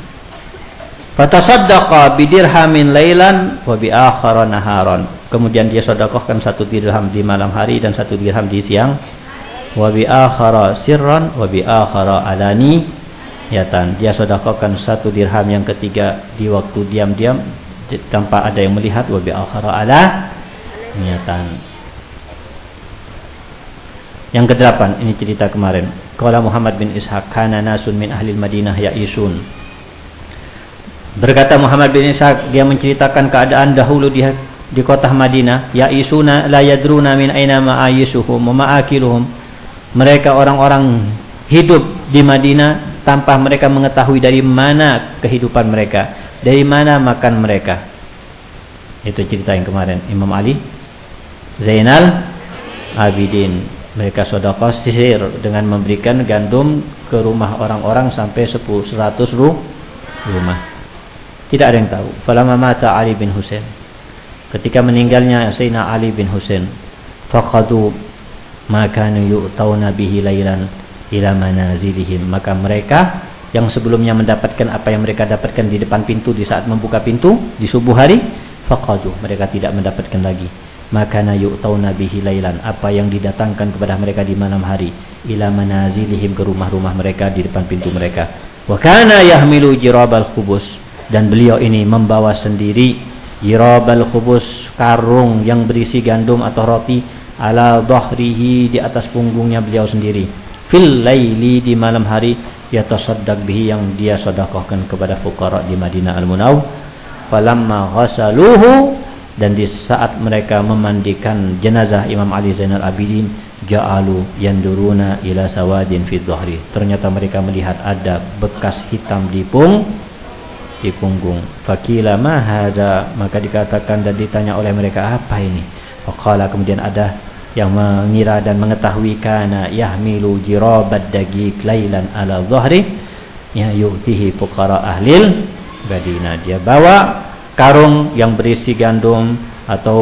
Fatasaddaqa bidirhamin lailan wa bi akhara naharan. Kemudian dia sedekahkan satu dirham di malam hari dan satu dirham di siang. Wa bi akhara sirran wa bi akhara alani yatan. Dia sedekahkan satu dirham yang ketiga di waktu diam-diam tanpa ada yang melihat wa bi akhara ala niatan. Yang kedelapan ini cerita kemarin. Qala Muhammad bin Ishaq kana nasun min ahli Madinah ya'isun Berkata Muhammad bin Ishaq dia menceritakan keadaan dahulu di di kota Madinah, ya isuna la yadruna min aina ma'ayisuhum wa ma'akiluhum. Mereka orang-orang hidup di Madinah tanpa mereka mengetahui dari mana kehidupan mereka, dari mana makan mereka. Itu cerita yang kemarin Imam Ali Zainal Abidin mereka sedekah sisir dengan memberikan gandum ke rumah orang-orang sampai 10 100 rumah. Tidak ada yang tahu. Falamma mata Ali bin Husain. Ketika meninggalnya Sayyidina Ali bin Husain, faqadu ma kanu yu'tauna bihi lailan ila manazilihim. Maka mereka yang sebelumnya mendapatkan apa yang mereka dapatkan di depan pintu di saat membuka pintu di subuh hari, faqadu mereka tidak mendapatkan lagi. Maka na yu'tauna bihi lailan. Apa yang didatangkan kepada mereka di malam hari ila manazilihim ke rumah-rumah mereka di depan pintu mereka. Wa kana yahmilu jirabal khubus dan beliau ini membawa sendiri yirabal khubus karung yang berisi gandum atau roti ala dhahrihi di atas punggungnya beliau sendiri. Fil laili di malam hari yatasaddaq bihi yang dia sedekahkan kepada fuqara di Madinah al-Munaw falamma ghasaluhu dan di saat mereka memandikan jenazah Imam Ali Zainal Abidin ja'alu yanduruna ila sawadin fi dhahri. Ternyata mereka melihat ada bekas hitam di pung di punggung. Fakila ma maka dikatakan dan ditanya oleh mereka apa ini faqala kemudian ada yang mengira dan mengetahui kana yahmilu jirabad dagik lailan ala dhahri ya yu'tihi fuqara ahlil badina dia bawa karung yang berisi gandum atau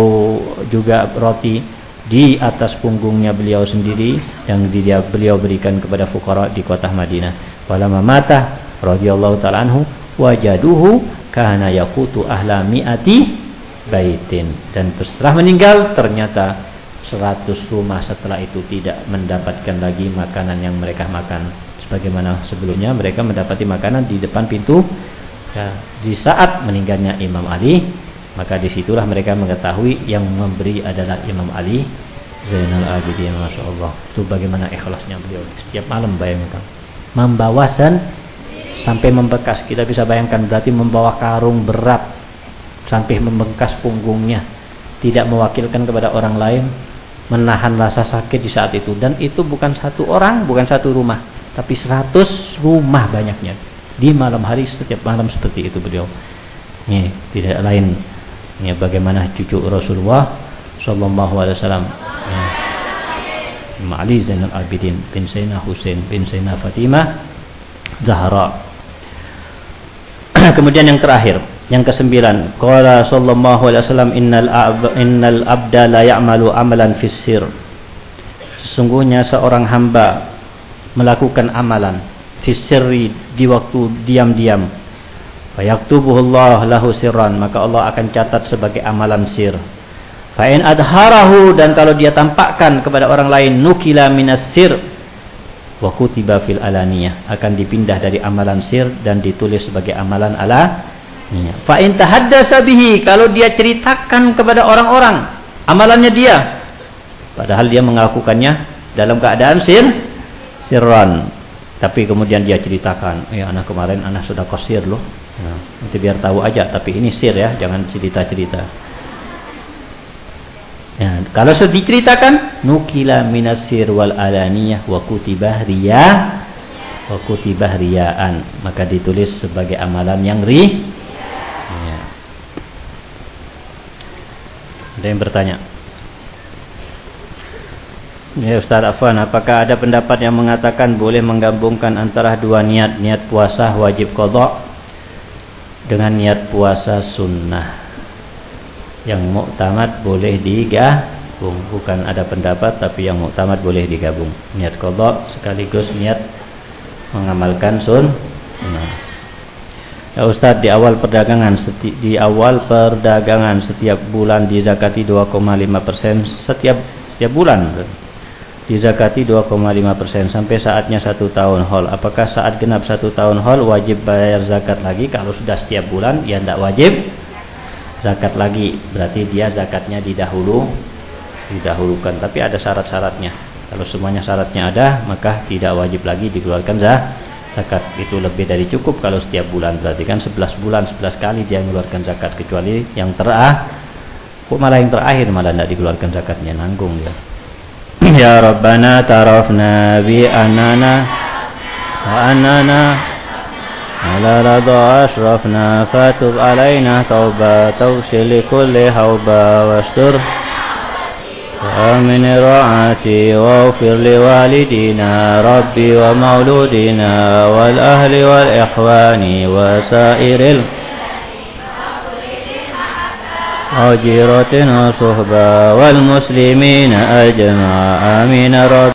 juga roti di atas punggungnya beliau sendiri yang dia beliau berikan kepada fukara di kota Madinah. Walamma mata radhiyallahu taala anhu wajaduhu kana yaqutu ahla mi'ati baitin. Dan setelah meninggal ternyata 100 rumah setelah itu tidak mendapatkan lagi makanan yang mereka makan. Sebagaimana sebelumnya mereka mendapati makanan di depan pintu. Ya, di saat meninggalnya Imam Ali, maka di situlah mereka mengetahui yang memberi adalah Imam Ali Zainal Abidin, masya Allah. Itu bagaimana ikhlasnya beliau. Setiap malam bayangkan, membawa sen sampai membekas. Kita bisa bayangkan berarti membawa karung berat sampai membengkas punggungnya, tidak mewakilkan kepada orang lain, menahan rasa sakit di saat itu. Dan itu bukan satu orang, bukan satu rumah, tapi seratus rumah banyaknya di malam hari setiap malam seperti itu beliau. Ini tidak lain. Ini bagaimana cucu Rasulullah sallallahu alaihi wasallam. Ya. Ali Zainal Abidin bin Sayyidina Husain bin Sayyidina Fatimah Zahra. [CLEARS THROAT] Kemudian yang terakhir yang kesembilan qala sallallahu alaihi wasallam innal innal abda la ya'malu amalan fis sir sesungguhnya seorang hamba melakukan amalan fisirri di waktu diam-diam. Fayaktubuhullah lahu sirran, maka Allah akan catat sebagai amalan sir. Fa'in adharahu dan kalau dia tampakkan kepada orang lain nukila minas sir wa kutiba fil alaniyah akan dipindah dari amalan sir dan ditulis sebagai amalan ala Fa'in tahaddasa bihi kalau dia ceritakan kepada orang-orang amalannya dia padahal dia melakukannya dalam keadaan sir sirran tapi kemudian dia ceritakan, ya anak kemarin anak sudah kosir loh. Nah, nanti biar tahu aja, tapi ini sir ya, jangan cerita-cerita. Ya, kalau sudah diceritakan, nukila minasir wal alaniyah wa kutibah riya wa kutibah riyaan, maka ditulis sebagai amalan yang ri. Ya. Ada yang bertanya? Ya Ustaz Afwan, apakah ada pendapat yang mengatakan boleh menggabungkan antara dua niat, niat puasa wajib kodok dengan niat puasa sunnah? Yang muktamad boleh digabung, bukan ada pendapat tapi yang muktamad boleh digabung. Niat kodok sekaligus niat mengamalkan sunnah. Ya Ustaz, di awal perdagangan di awal perdagangan setiap bulan dizakati 2,5% setiap setiap bulan dizakati 2,5% sampai saatnya satu tahun hol. Apakah saat genap satu tahun hol wajib bayar zakat lagi? Kalau sudah setiap bulan ya tidak wajib zakat lagi. Berarti dia zakatnya didahulu didahulukan. Tapi ada syarat-syaratnya. Kalau semuanya syaratnya ada, maka tidak wajib lagi dikeluarkan zakat zakat. Itu lebih dari cukup kalau setiap bulan. Berarti kan 11 bulan 11 kali dia mengeluarkan zakat. Kecuali yang terah kok malah yang terakhir malah tidak dikeluarkan zakatnya. Nanggung ya. [CLEARS THROAT] ya Rabbana tarafna bi anana wa anana. Ala radha asrafna fatub alaina tauba tawsil kulli hauba wastur ومن رعاتي واغفر لوالدينا ربي ومولودنا والأهل والإخوان وسائر المسلمين وجيرة وصحبة والمسلمين أجمع. آمين رب